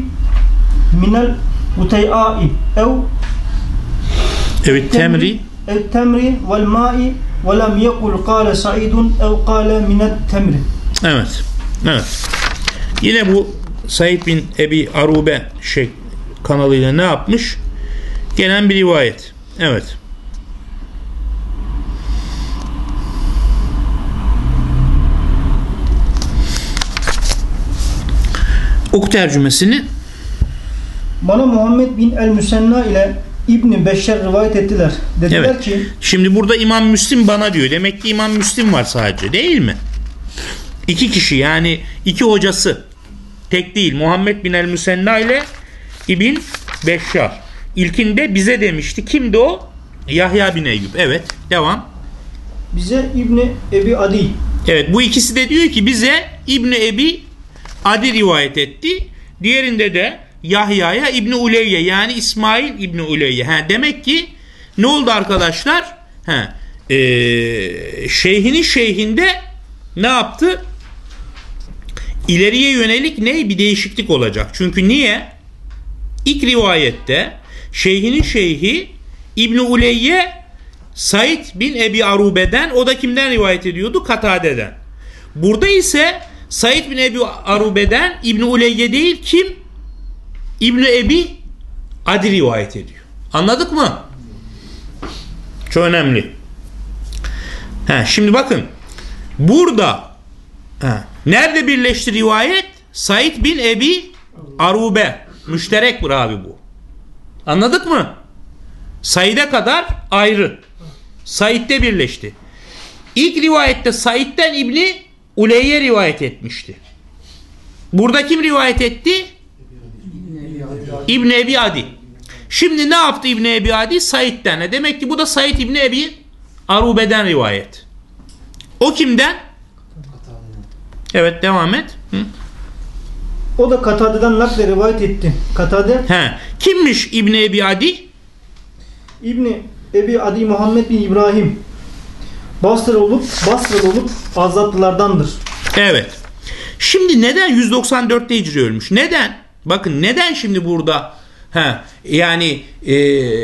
من الوتيئاء أو Evet temri. Evet temri vel ma'i ve lem yekul kâle sa'idun ev kâle minet temri. Evet. Evet. Yine bu Said bin Ebi Arube şey, kanalıyla ne yapmış? Gelen bir rivayet. Evet. Ok tercümesini bana Muhammed bin el Müsenna ile İbni Beşer rivayet ettiler. Dediler Evet. ki Şimdi burada İmam Müslim bana diyor. Demek ki İmam Müslim var sadece değil mi? İki kişi yani iki hocası. Tek değil. Muhammed bin el-Müsenna ile İbn Beşşar. İlkinde bize demişti. Kimdi o? Yahya bin Eyüp. Evet. Devam. bize İbni Ebi Adi Evet bu ikisi de diyor ki bize İbni Ebi Adi rivayet etti. Diğerinde de Yahya'ya İbni Uleyye yani İsmail İbni Uleyye. Ha, demek ki ne oldu arkadaşlar? Ha, ee, şeyhinin şeyhinde ne yaptı? İleriye yönelik ne? Bir değişiklik olacak. Çünkü niye? İlk rivayette şeyhinin şeyhi İbni Uleyye Said bin Ebi Arube'den o da kimden rivayet ediyordu? Katade'den. Burada ise Said bin Ebi Arube'den İbni Uleyye değil kim? İbni Ebi Adi rivayet ediyor. Anladık mı? Çok önemli. Ha, şimdi bakın. Burada ha, nerede birleşti rivayet? Said bin Ebi Arube. Müşterek bir abi bu. Anladık mı? Said'e kadar ayrı. Said'de birleşti. İlk rivayette Said'den İbni Uleyye rivayet etmişti. Burada kim rivayet etti? İbni Ebi Adi. Şimdi ne yaptı İbni Ebi Adi? Said'den. E Demek ki bu da Said İbni Ebi Arube'den rivayet. O kimden? Evet devam et. Hı. O da Katade'den nakle rivayet etti. Katade He. Kimmiş İbni Ebi Adi? İbni Ebi Adi Muhammed bin İbrahim Basra olup Basralı olup azatlılardandır. Evet. Şimdi neden 194'te Hicri ölmüş? Neden? Bakın neden şimdi burada ha yani e,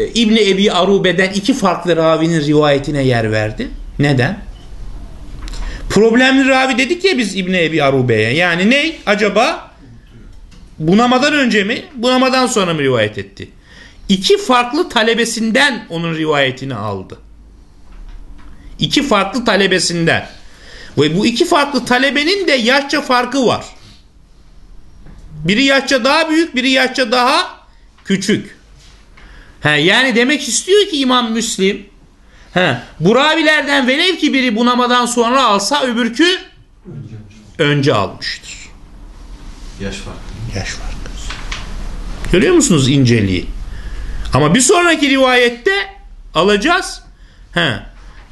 İbni Ebi Arube'den iki farklı ravinin rivayetine yer verdi? Neden? Problemli ravi dedik ya biz İbni Ebi Arube'ye. Yani ne? Acaba bunamadan önce mi? Bunamadan sonra mı rivayet etti? İki farklı talebesinden onun rivayetini aldı. İki farklı talebesinden. Ve bu iki farklı talebenin de yaşça farkı var. Biri yaşça daha büyük, biri yaşça daha küçük. He, yani demek istiyor ki İmam Müslim he, bu ravilerden velev ki biri bunamadan sonra alsa öbürkü önce almıştır. Yaş farkı. Yaş farkı. Görüyor musunuz inceliği? Ama bir sonraki rivayette alacağız. He.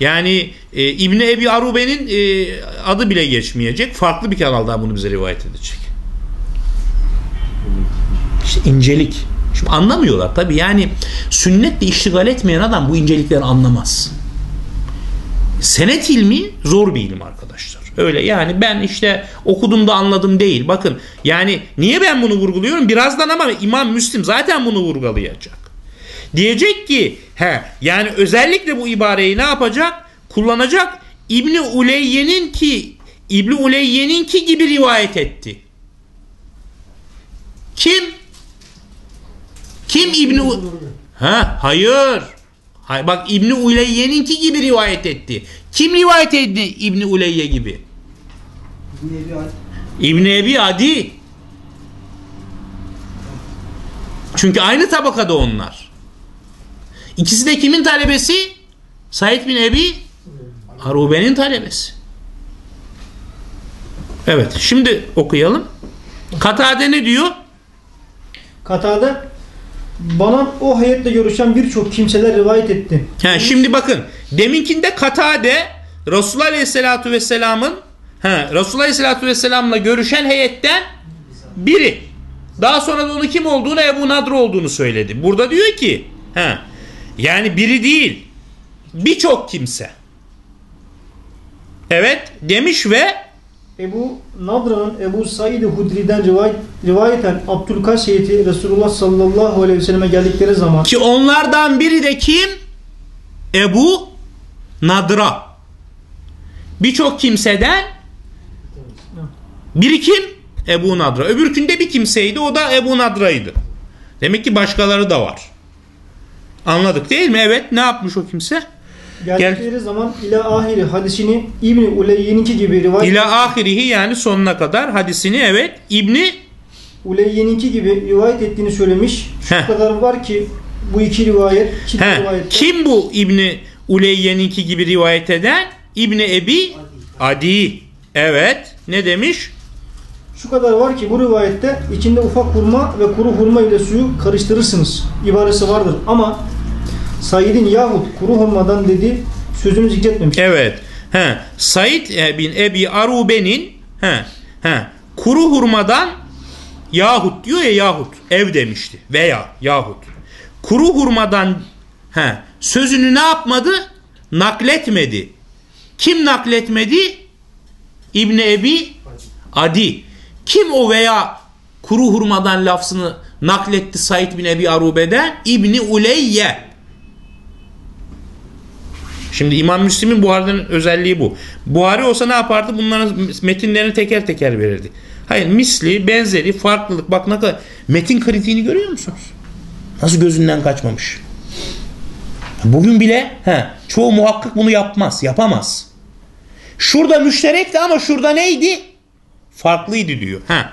Yani e, İbni Ebi Arube'nin e, adı bile geçmeyecek. Farklı bir kanaldan bunu bize rivayet edecek. İşte incelik. Şimdi anlamıyorlar tabii. Yani sünnetle iştigal etmeyen adam bu incelikleri anlamaz. Senet ilmi zor bir ilim arkadaşlar. Öyle yani ben işte okudum da anladım değil. Bakın yani niye ben bunu vurguluyorum? Birazdan ama İmam Müslim zaten bunu vurgulayacak. Diyecek ki he yani özellikle bu ibareyi ne yapacak? Kullanacak. İbni Uleyye'nin ki İbni Uleyye'nin ki gibi rivayet etti. Kim? Kim İbni Ha hayır. Hayır bak İbni Uleyye'ninki gibi rivayet etti. Kim rivayet etti İbni Uleyye gibi? İbni Ebi Adi. Çünkü aynı tabakada onlar. İkisi de kimin talebesi? Said bin Ebi Arube'nin talebesi. Evet şimdi okuyalım. Katade ne diyor? Katade bana o hayetle görüşen birçok kimseler rivayet etti. He, şimdi bakın deminkinde Katade Resulullah Aleyhisselatü Vesselam'ın he, Resulullah Aleyhisselatü Vesselam'la görüşen heyetten biri. Daha sonra da onun kim olduğunu Ebu Nadr olduğunu söyledi. Burada diyor ki he, yani biri değil birçok kimse. Evet demiş ve Ebu Nadra'nın Ebu Said-i Hudri'den rivayet, rivayeten Abdülkaş Resulullah sallallahu aleyhi ve selleme geldikleri zaman ki onlardan biri de kim? Ebu Nadra. Birçok kimseden biri kim? Ebu Nadra. Öbürkünde bir kimseydi o da Ebu Nadra'ydı. Demek ki başkaları da var. Anladık değil mi? Evet. Ne yapmış o kimse? Geldikleri zaman ila ahiri hadisini İbni Uleyye'ninki gibi rivayet İla ahirihi yani sonuna kadar hadisini evet İbni Uleyye'ninki gibi rivayet ettiğini söylemiş. Şu Heh. kadar var ki bu iki rivayet, iki rivayette kim bu İbni Uleyye'ninki gibi rivayet eden? İbni Ebi Adi. Evet. Ne demiş? Şu kadar var ki bu rivayette içinde ufak hurma ve kuru hurma ile suyu karıştırırsınız ibaresi vardır. Ama Said'in yahut kuru hurmadan dedi sözünü zikretmemiş. Evet. He. Said e, bin Ebi Arube'nin he, he, kuru hurmadan yahut diyor ya yahut ev demişti veya yahut kuru hurmadan he, sözünü ne yapmadı? Nakletmedi. Kim nakletmedi? İbni Ebi Adi. Kim o veya kuru hurmadan lafzını nakletti Said bin Ebi Arube'den? İbni Uleyye. Şimdi İmam Müslim'in Buhari'nin özelliği bu. Buhari olsa ne yapardı? Bunların metinlerini teker teker verirdi. Hayır misli, benzeri, farklılık. Bak ne kadar metin kritiğini görüyor musunuz? Nasıl gözünden kaçmamış. Bugün bile he, çoğu muhakkak bunu yapmaz, yapamaz. Şurada müşterekti ama şurada neydi? Farklıydı diyor. Ha.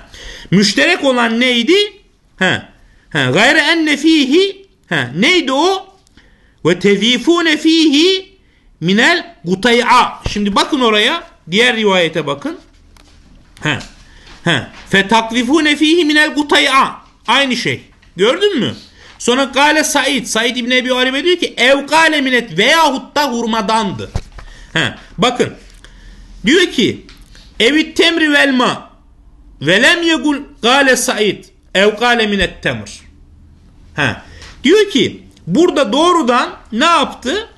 Müşterek olan neydi? Ha. Ha. Gayre enne fihi ha. Neydi o? Ve tezifune fihi minel gutay'a. Şimdi bakın oraya. Diğer rivayete bakın. Ha. Ha. Fe takvifune fihi minel gutay'a. Aynı şey. Gördün mü? Sonra Gale Said. Said İbni Ebi Aribe diyor ki ev gale minet veyahut da hurmadandı. Ha. Bakın. Diyor ki evit temri velma velem yegul gale Said ev gale minet temr. Ha. Diyor ki burada doğrudan ne yaptı?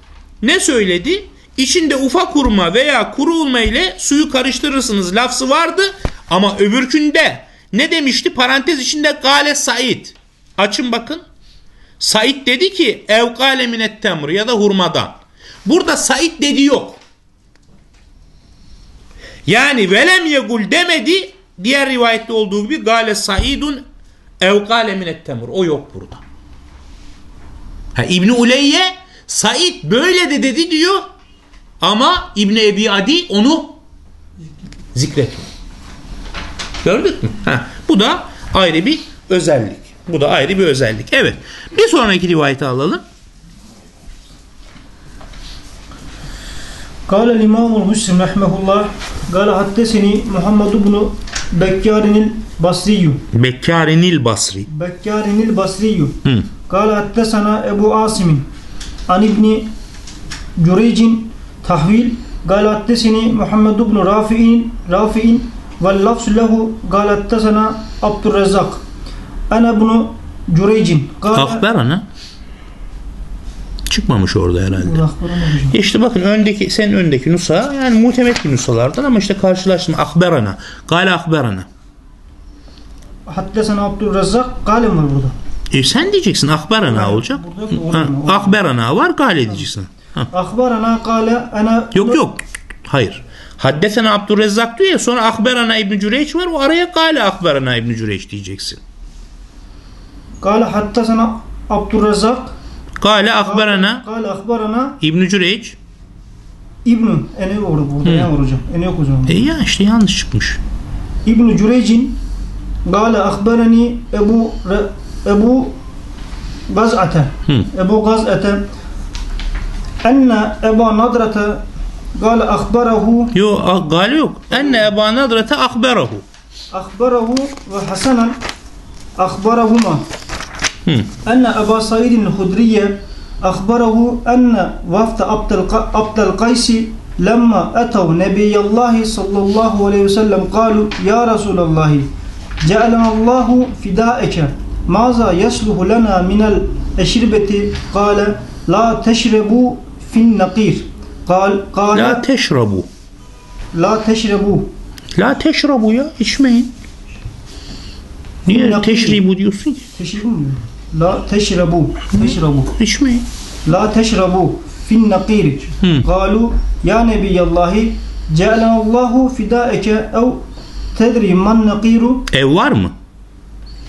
Ne söyledi? İçinde ufak hurma veya kuru ulma ile suyu karıştırırsınız lafzı vardı ama öbürkünde ne demişti? Parantez içinde gale Said. Açın bakın. Said dedi ki evkale minet temr ya da hurmadan. Burada Said dedi yok. Yani velem yegul demedi diğer rivayette olduğu gibi gale Saidun evkale minet temr. O yok burada. Ha, İbni Uleyye Said böyle de dedi diyor ama İbni Ebi Adi onu zikretmiyor. Gördük mü? Ha, bu da ayrı bir özellik. Bu da ayrı bir özellik. Evet. Bir sonraki rivayeti alalım. قال الإمام المسلم رحمه الله قال حدثني محمد بن بكار البصري Bekkarinil Basri. بكار البصري Hı. قال حدثنا أبو عاصم an İbni Cüreyc'in tahvil gal haddesini Muhammed ibn Rafi'in Rafi'in ve lafzu lehu gal haddesena Abdurrezzak ana bunu Cüreyc'in Akberana çıkmamış orada herhalde. E işte bakın öndeki sen öndeki Nusa yani muhtemet bir Nusalardan ama işte karşılaştım Akberana. Gale Akberana. Haddesena Abdurrezzak Gale mi burada? E sen diyeceksin akberana olacak. Ha, akberana var gale diyeceksin. Ha. Akberana gale ana Yok yok. Hayır. Haddesena Abdurrezzak diyor ya sonra akberana İbn Cüreyç var o araya gale akberana İbn Cüreyç diyeceksin. Gale haddesena Abdurrezzak Gale akberana Gale akberana İbn Cüreyç İbn'ün ene yok burada ya hocam. Ene yok hocam. E ya işte yanlış çıkmış. İbn Cüreyc'in Gale akberani Ebu ر- أبو غزعة Hı. أبو غزعة أن أبا نضرة قال أخبره Yok a- gale yok. Enne Ebu Nadrete akberahu. أخبره وحسنا أخبرهما Hı. أن أبا سعيد الخدري أخبره أن وفد عبد الق- عبد القيس لما أتوا نبي الله صلى الله عليه وسلم قالوا يا رسول الله جعلنا الله فدائك maza yasluhu lana minel eşirbeti. Kâle la teşrebu fin nakir. Kâle la teşrebu la teşrebu. La teşrebu ya içmeyin. Niye teşribu diyorsun ki? Teşribu mu la teşrebu teşrebu içmeyin. La teşrebu fin nakir. Kâlu ya nebiyallahi cealenallahu fidaeke ev tedri man nakiru. Ev var mı?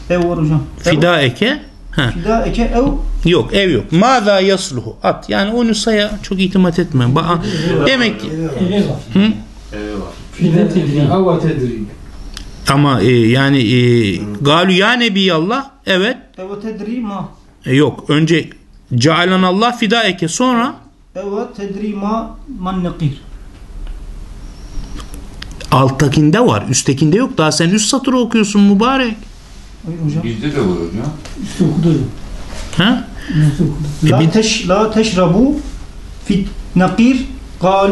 Ev var hocam. Ev, Fida eke. Ha. fidaike ev Yok ev yok. Maza yasluhu. At. Yani o nüsaya çok itimat etme. Ba- Demek ki Evi var. Fide tedri. Hava tedri. ama e, yani e, galu ya nebiyallah evet ev tedri ma E, yok. Önce cealen Allah fida eke sonra ev tedri ma man nakir. alttakinde var. Üsttekinde yok. Daha sen üst satırı okuyorsun mübarek. Bizde de var hocam. Üstü okudu. Ha? Üstü okudu. E, la, teş, la teşrabu fit nakir kal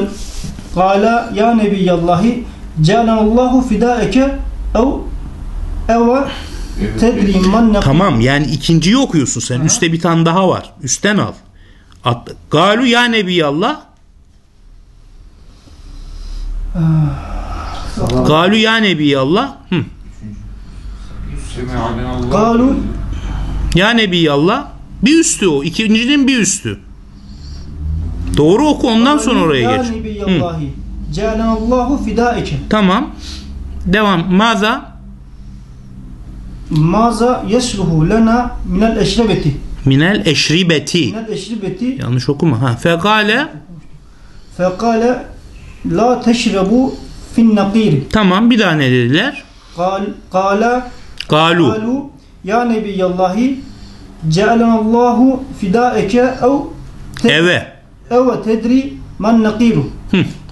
kala ya nebiyallahi cealallahu fidaeke ev eve Tamam yani ikinciyi okuyorsun sen. Ha. Üste bir tane daha var. Üstten al. At. Galu ya nebiyallah. Ah, Galu ya nebiyallah. Hı. Kalu Ya Nebi Allah bir üstü o. İkincinin bir üstü. Doğru oku ondan sonra oraya geç. Hı. Cealallahu fidaike. Tamam. Devam. Maza Maza yesluhu lena minel eşrebeti. Minel eşribeti. Minel eşribeti. Yanlış okuma. Ha. Fekale Fekale la teşrebu fin nakiri. Tamam bir daha ne dediler? Kal, kala Kalu. Kalu ya Nebiyallahi cealenallahu fidaeke ev eve eve tedri men nakiru.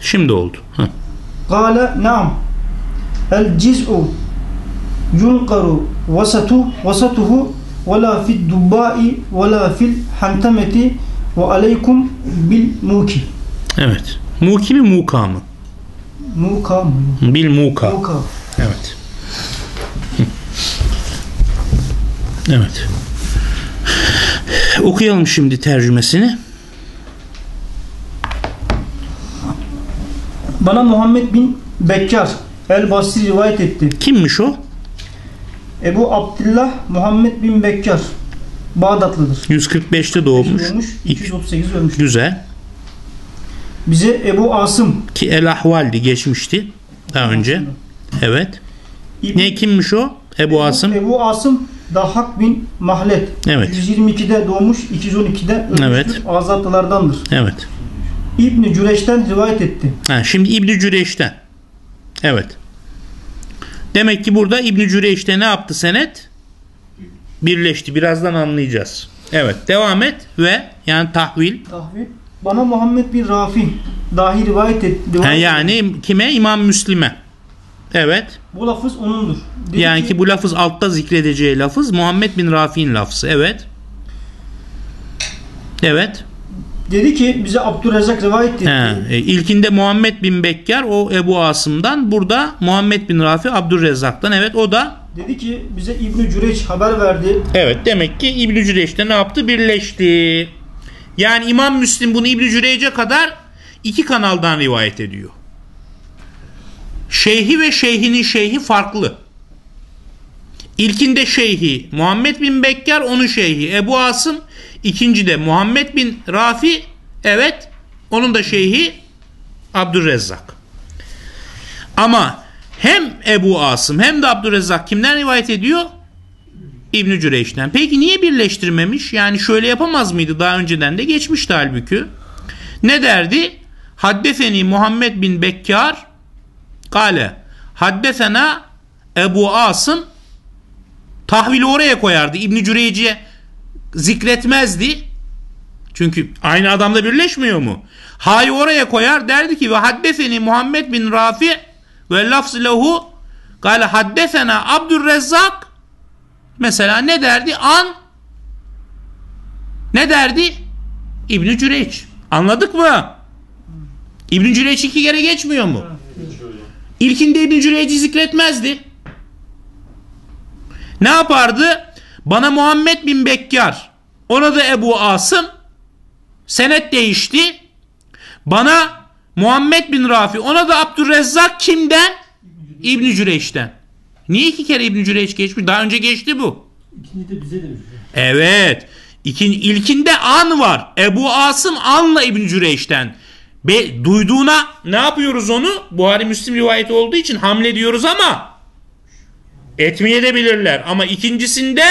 Şimdi oldu. Hı. Kale naam. El ciz'u yunqaru vasatu vasatuhu ve la fid dubbai ve la fil hantameti ve aleykum bil muki. Evet. Muki mi muka mı? Muka mı? Bil muka. muka. Evet. Evet. Okuyalım şimdi tercümesini. Bana Muhammed bin Bekkar El-Basri rivayet etti. Kimmiş o? Ebu Abdullah Muhammed bin Bekkar Bağdatlıdır. 145'te doğmuş. Doğmuş, 238 ölmüş. Güzel. Bize Ebu Asım Ki El Ahval'di geçmişti daha önce. Evet. İbn- Ne kimmiş o? Ebu Asım. Ebu Asım Dahhak bin Mahlet. Evet. 122'de doğmuş, 212'de ölmüştür. Evet. Azatlılardandır. Evet. İbn Cüreş'ten rivayet etti. Ha, şimdi İbn Cüreyş'ten. Evet. Demek ki burada İbn Cüreyş'te ne yaptı senet? Birleşti. Birazdan anlayacağız. Evet. Devam et ve yani tahvil. Tahvil. Bana Muhammed bin Rafi dahi rivayet etti. Ha, Rivayet yani kime? İmam Müslim'e. Evet. Bu lafız onundur. Dedi Yani ki bu lafız altta zikredeceği lafız Muhammed bin Rafi'nin lafzı. Evet. Evet. Dedi ki bize Abdurrezzak rivayet etti. He, e, ilkinde Muhammed bin Bekkar o Ebu Asım'dan burada Muhammed bin Rafi Abdurrezzak'tan evet o da Dedi ki bize İbn Cüreç haber verdi. evet demek ki İbn-i Cüreyş'te ne yaptı birleşti. Yani İmam Müslim bunu İbn-i Cüreyç'e kadar iki kanaldan rivayet ediyor. Şeyhi ve şeyhinin şeyhi farklı. İlkinde şeyhi Muhammed bin Bekkar onun şeyhi Ebu Asım ikinci de Muhammed bin Rafi evet onun da şeyhi Abdurrezzak. Ama hem Ebu Asım hem de Abdurrezzak kimden rivayet ediyor? İbn-i Cüreyş'ten. Peki niye birleştirmemiş? Yani şöyle yapamaz mıydı? Daha önceden de geçmişti halbuki. Ne derdi? Haddefeni Muhammed bin Bekkar Kale Haddesena Ebu Asım tahvili oraya koyardı. İbn-i Cüreyci'ye zikretmezdi. Çünkü aynı adamda birleşmiyor mu? Ha'yı oraya koyar derdi ki ve haddeseni Muhammed bin Rafi ve lafz lehu Kale haddesena Abdurrezzak Mesela ne derdi? An ne derdi? İbn-i Cüreyç. Anladık mı? İbn-i Cüreyç iki kere geçmiyor mu? İlkinde İbn-i Cüreyç'i zikretmezdi. Ne yapardı? Bana Muhammed bin Bekkar, ona da Ebu Asım, senet değişti. Bana Muhammed bin Rafi, ona da Abdurrezzak kimden? İbn-i Cüreyç'ten. Niye iki kere İbn-i Cüreyç geçmiş? Daha önce geçti bu. İkinci de bize demiş. Evet. İkin, ilkinde an var. Ebu Asım anla İbn Cüreyş'ten. Be, duyduğuna ne yapıyoruz onu? Buhari Müslim rivayeti olduğu için hamle diyoruz ama etmeye bilirler. Ama ikincisinde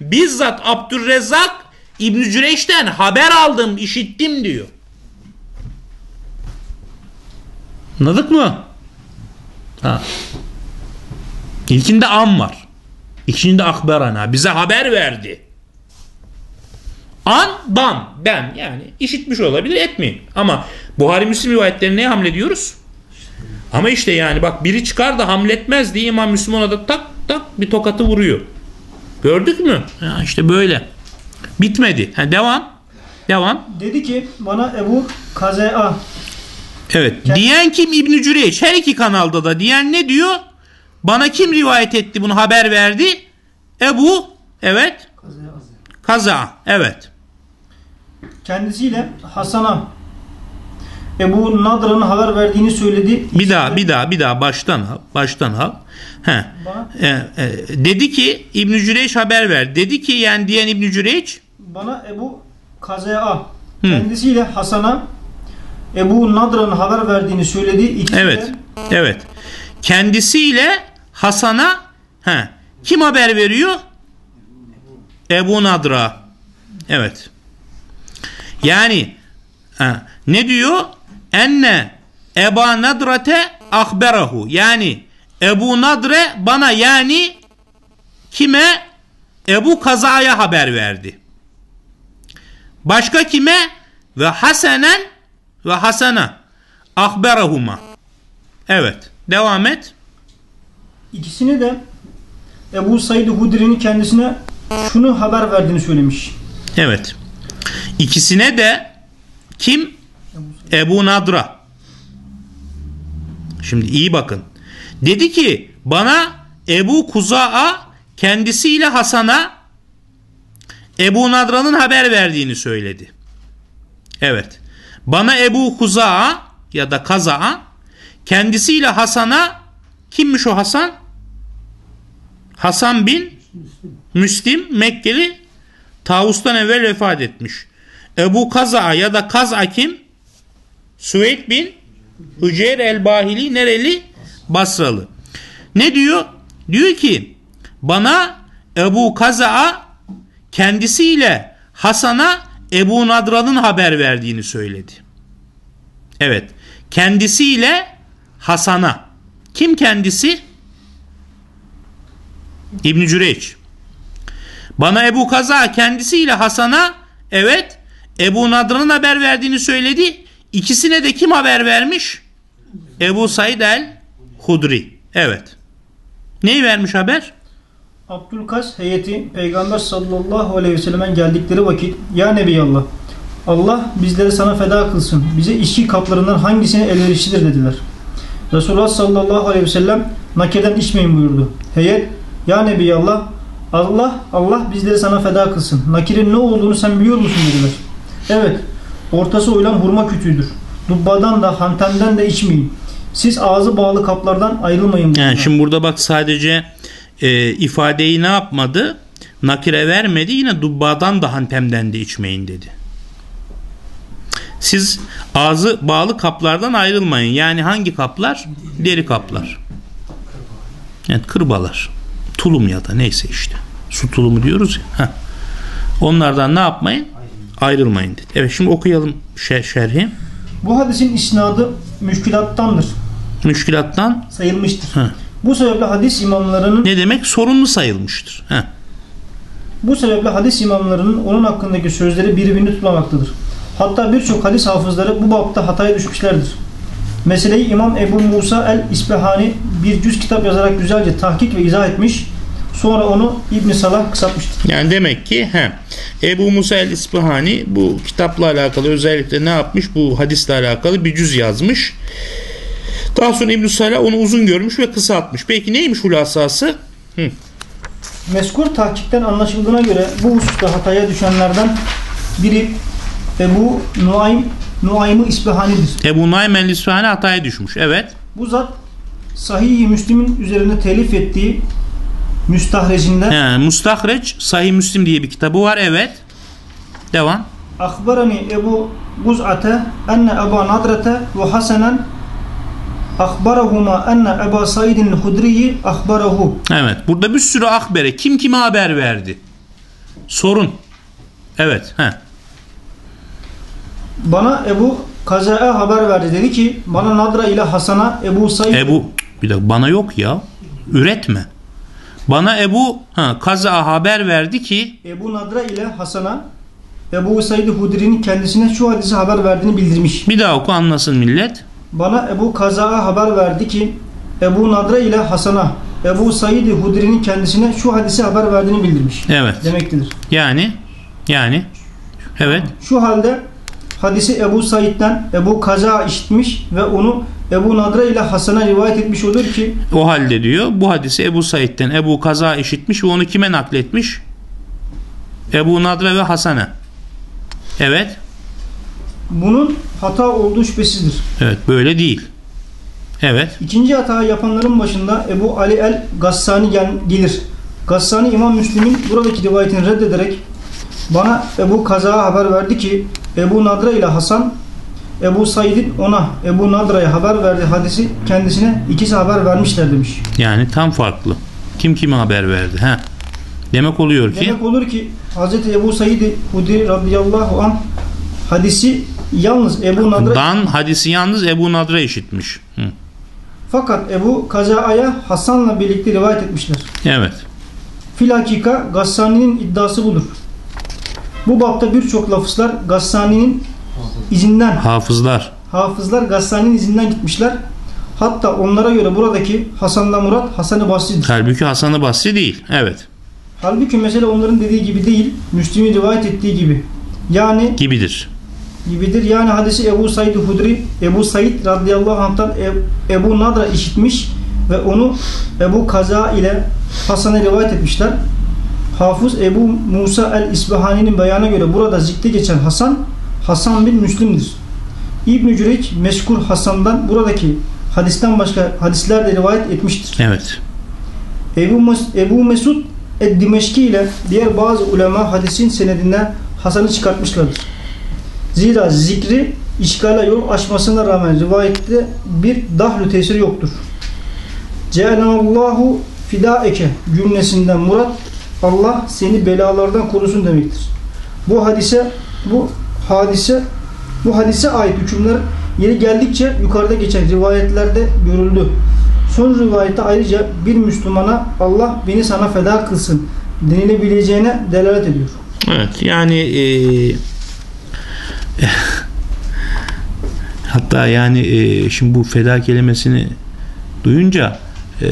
bizzat Abdurrezzak İbn Cüreyş'ten haber aldım, işittim diyor. Anladık mı? Ha. İlkinde an var. İkinci de akberana. Bize haber verdi. An, dan, ben. Yani işitmiş olabilir, etmeyin. Ama Buhari Müslim rivayetlerine neye hamlediyoruz? Ama işte yani bak biri çıkar da hamletmez diye İmam Müslim ona da tak tak bir tokatı vuruyor. Gördük mü? Ya işte böyle. Bitmedi. Ha, devam. Devam. Dedi ki bana Ebu Kazea Evet. Diyen kim? İbn Cüreyç. Her iki kanalda da diyen ne diyor? Bana kim rivayet etti bunu haber verdi? Ebu evet. Kaza. Evet. Kendisiyle Hasan'a Ebu Nadra'nın haber verdiğini söyledi. Bir daha bir daha bir daha baştan al. Baştan al. He. E, e, dedi ki İbn Cüreyç haber ver. Dedi ki yani diyen İbn Cüreyç bana Ebu Kazea kendisiyle Hasan'a Ebu Nadra'nın haber verdiğini söyledi. İkisi de evet. Evet. Kendisiyle Hasan'a he, kim haber veriyor? Ebu Nadra. Evet. Yani ha, ne diyor? Enne Eba Nadrate akberahu. Yani Ebu Nadre bana yani kime? Ebu Kaza'ya haber verdi. Başka kime? Ve Hasenen ve Hasana akberahuma. Evet. Devam et. ikisini de Ebu Said Hudri'nin kendisine şunu haber verdiğini söylemiş. Evet. İkisine de kim? Ebu Nadra. Şimdi iyi bakın. Dedi ki bana Ebu Kuza'a kendisiyle Hasan'a Ebu Nadra'nın haber verdiğini söyledi. Evet. Bana Ebu Kuza'a ya da Kaza'a kendisiyle Hasan'a kimmiş o Hasan? Hasan bin Müslim Mekkeli Tavus'tan evvel vefat etmiş. Ebu Kaza ya da Kaza kim? Süveyd bin Hüceyr el-Bahili nereli? Basralı. Ne diyor? Diyor ki bana Ebu Kaza'a kendisiyle Hasan'a Ebu Nadra'nın haber verdiğini söyledi. Evet. Kendisiyle Hasan'a. Kim kendisi? İbn Cüreyç. Bana Ebu Kaza kendisiyle Hasan'a evet Ebu Nadra'nın haber verdiğini söyledi. İkisine de kim haber vermiş? Ebu Said el Hudri. Evet. Neyi vermiş haber? Abdülkas heyeti Peygamber sallallahu aleyhi ve sellem'e geldikleri vakit Ya Nebiyallah Allah bizleri sana feda kılsın. Bize içki kaplarından hangisine elverişlidir dediler. Resulullah sallallahu aleyhi ve sellem nakeden içmeyin buyurdu. Heyet Ya Nebiyallah Allah Allah bizleri sana feda kılsın. Nakirin ne olduğunu sen biliyor musun dediler. Evet ortası oyulan hurma kütüğüdür. Dubbadan da hantemden de içmeyin. Siz ağzı bağlı kaplardan ayrılmayın. Yani şimdi burada bak sadece e, ifadeyi ne yapmadı? Nakire vermedi. Yine dubbadan da hantemden de içmeyin dedi. Siz ağzı bağlı kaplardan ayrılmayın. Yani hangi kaplar? Deri kaplar. Yani kırbalar. Tulum ya da neyse işte. Su tulumu diyoruz ya. Heh. Onlardan ne yapmayın? Ayrılmayın dedi. Evet şimdi okuyalım şer- şerhi. Bu hadisin isnadı müşkilattandır. Müşkilattan sayılmıştır. Hı. Bu sebeple hadis imamlarının ne demek? Sorunlu sayılmıştır. Heh. bu sebeple hadis imamlarının onun hakkındaki sözleri birbirini tutmamaktadır. Hatta birçok hadis hafızları bu bapta hataya düşmüşlerdir. Meseleyi İmam Ebu Musa el-İsbehani bir cüz kitap yazarak güzelce tahkik ve izah etmiş. Sonra onu İbn Salah kısaltmıştır. Yani demek ki he, Ebu Musa el-İsbahani bu kitapla alakalı özellikle ne yapmış? Bu hadisle alakalı bir cüz yazmış. Daha sonra İbn Salah onu uzun görmüş ve kısaltmış. Peki neymiş hulasası? Hı. Meskur tahkikten anlaşıldığına göre bu hususta hataya düşenlerden biri Ebu Nuaym Nuaym-ı İsbehani'dir. Ebu Naim el-İsbahani hataya düşmüş. Evet. Bu zat Sahih-i Müslim'in üzerine telif ettiği müstahrecinde He, Mustahreç Sahih Müslim diye bir kitabı var. Evet. Devam. Akhbarani Ebu Guz'ate enne Ebu Nadrete ve Hasanen akhbarahuma enne Ebu Said'in Hudriyi akhbarahu. Evet. Burada bir sürü akbere. Kim kime haber verdi? Sorun. Evet. He. Bana Ebu Kaza'ya haber verdi. Dedi ki bana Nadra ile Hasan'a Ebu Said Ebu bir dakika bana yok ya. Üretme. Bana Ebu ha, Kaza haber verdi ki Ebu Nadra ile Hasan'a Ebu Said Hudri'nin kendisine şu hadisi haber verdiğini bildirmiş. bir daha oku anlasın millet. Bana Ebu Kaza'ya haber verdi ki Ebu Nadra ile Hasan'a Ebu Said Hudri'nin kendisine şu hadisi haber verdiğini bildirmiş. Evet. Demektedir. Yani yani evet. Şu halde hadisi Ebu Said'den Ebu Kaza işitmiş ve onu Ebu Nadra ile Hasan'a rivayet etmiş olur ki O halde diyor bu hadisi Ebu Said'den Ebu Kaza işitmiş ve onu kime nakletmiş? Ebu Nadre ve Hasan'a. Evet. bunun hata olduğu şüphesizdir. Evet böyle değil. Evet. İkinci hata yapanların başında Ebu Ali el Gassani gel- gelir. Gassani İmam Müslim'in buradaki rivayetini reddederek bana Ebu Kaza'ya haber verdi ki Ebu Nadra ile Hasan Ebu Said'in ona Ebu Nadra'ya haber verdiği hadisi kendisine ikisi haber vermişler demiş. Yani tam farklı. Kim kime haber verdi? Ha. Demek oluyor ki Demek olur ki Hz. Ebu Said Hudri radıyallahu anh hadisi yalnız Ebu Nadra Dan hadisi yalnız Ebu Nadre işitmiş. Hı. fakat Ebu Kaza'ya Hasan'la birlikte rivayet etmişler. Evet. Filakika Gassani'nin iddiası budur. Bu bapta birçok lafızlar Gassani'nin izinden, Hafızlar. hafızlar Gassani'nin izinden gitmişler. Hatta onlara göre buradaki Hasan'la Murat Hasan-ı Basri'dir. Halbuki Hasan-ı Basri değil. Evet. Halbuki mesele onların dediği gibi değil, Müslim'in rivayet ettiği gibi. Yani Gibidir. gibidir. Yani hadisi Ebu Said Hudri, Ebu Said radıyallahu anh'tan E- Ebu Nadra işitmiş ve onu Ebu Kaza ile Hasan'a rivayet etmişler. Hafız Ebu Musa el-İsbahani'nin beyana göre burada zikri geçen Hasan, Hasan bin Müslim'dir. İbn-i Cüreyç Meşkur Hasan'dan buradaki hadisten başka hadisler de rivayet etmiştir. Evet. Ebu, Mes- Ebu Mesud Ed-Dimeşki ile diğer bazı ulema hadisin senedinden Hasan'ı çıkartmışlardır. Zira zikri işgale yol açmasına rağmen rivayette bir dahlü tesiri yoktur. Cealallahu fidaeke cümlesinden murat Allah seni belalardan korusun demektir. Bu hadise bu hadise bu hadise ait hükümler yeri geldikçe yukarıda geçen rivayetlerde görüldü. Son rivayette ayrıca bir Müslümana Allah beni sana feda kılsın denilebileceğine delalet ediyor. Evet yani e, hatta yani e, şimdi bu feda kelimesini duyunca e,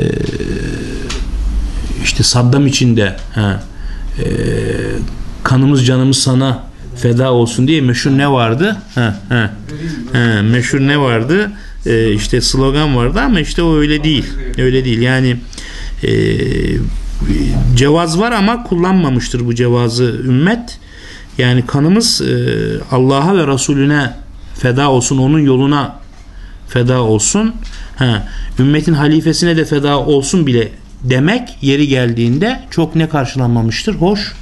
işte Saddam için de e, kanımız canımız sana feda olsun diye meşhur ne vardı? Ha, ha, ha, meşhur ne vardı? E, işte slogan vardı ama işte o öyle değil. Öyle değil. Yani e, cevaz var ama kullanmamıştır bu cevazı ümmet. Yani kanımız e, Allah'a ve Resulüne feda olsun, onun yoluna feda olsun. Ha, ümmetin halifesine de feda olsun bile demek yeri geldiğinde çok ne karşılanmamıştır? Hoş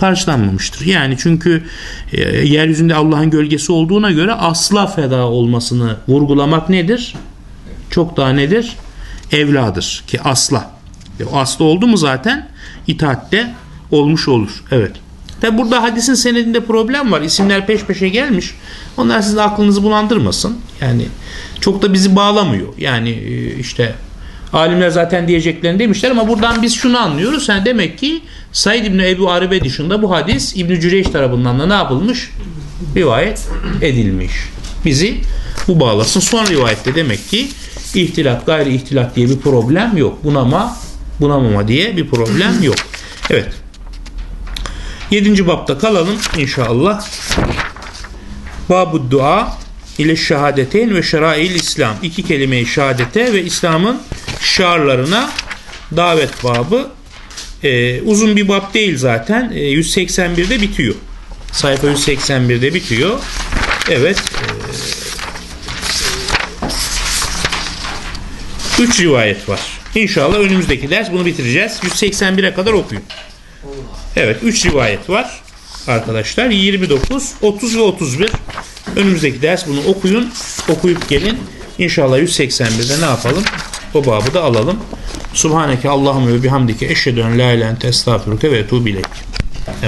karşılanmamıştır. Yani çünkü e, yeryüzünde Allah'ın gölgesi olduğuna göre asla feda olmasını vurgulamak nedir? Çok daha nedir? Evladır ki asla. E, asla oldu mu zaten itaatte olmuş olur. Evet. Tabi burada hadisin senedinde problem var. İsimler peş peşe gelmiş. Onlar sizin aklınızı bulandırmasın. Yani çok da bizi bağlamıyor. Yani e, işte alimler zaten diyeceklerini demişler ama buradan biz şunu anlıyoruz. Yani demek ki Said İbni Ebu Aribe dışında bu hadis İbni Cüreyş tarafından da ne yapılmış? Rivayet edilmiş. Bizi bu bağlasın. Son rivayette demek ki ihtilat, gayri ihtilat diye bir problem yok. Bunama, bunamama diye bir problem yok. Evet. Yedinci bapta kalalım inşallah. Babu dua ile şehadeteyn ve şerail İslam. İki kelime-i şehadete ve İslam'ın şiarlarına davet babı. Ee, uzun bir bab değil zaten. Ee, 181'de bitiyor. Sayfa 181'de bitiyor. Evet. 3 rivayet var. İnşallah önümüzdeki ders bunu bitireceğiz. 181'e kadar okuyun. Evet 3 rivayet var arkadaşlar. 29, 30 ve 31. Önümüzdeki ders bunu okuyun. Okuyup gelin. İnşallah 181'de ne yapalım? O babı da alalım. Subhaneke Allahümme ve bihamdike eşhedü en la ilahe ve etubu ileyk.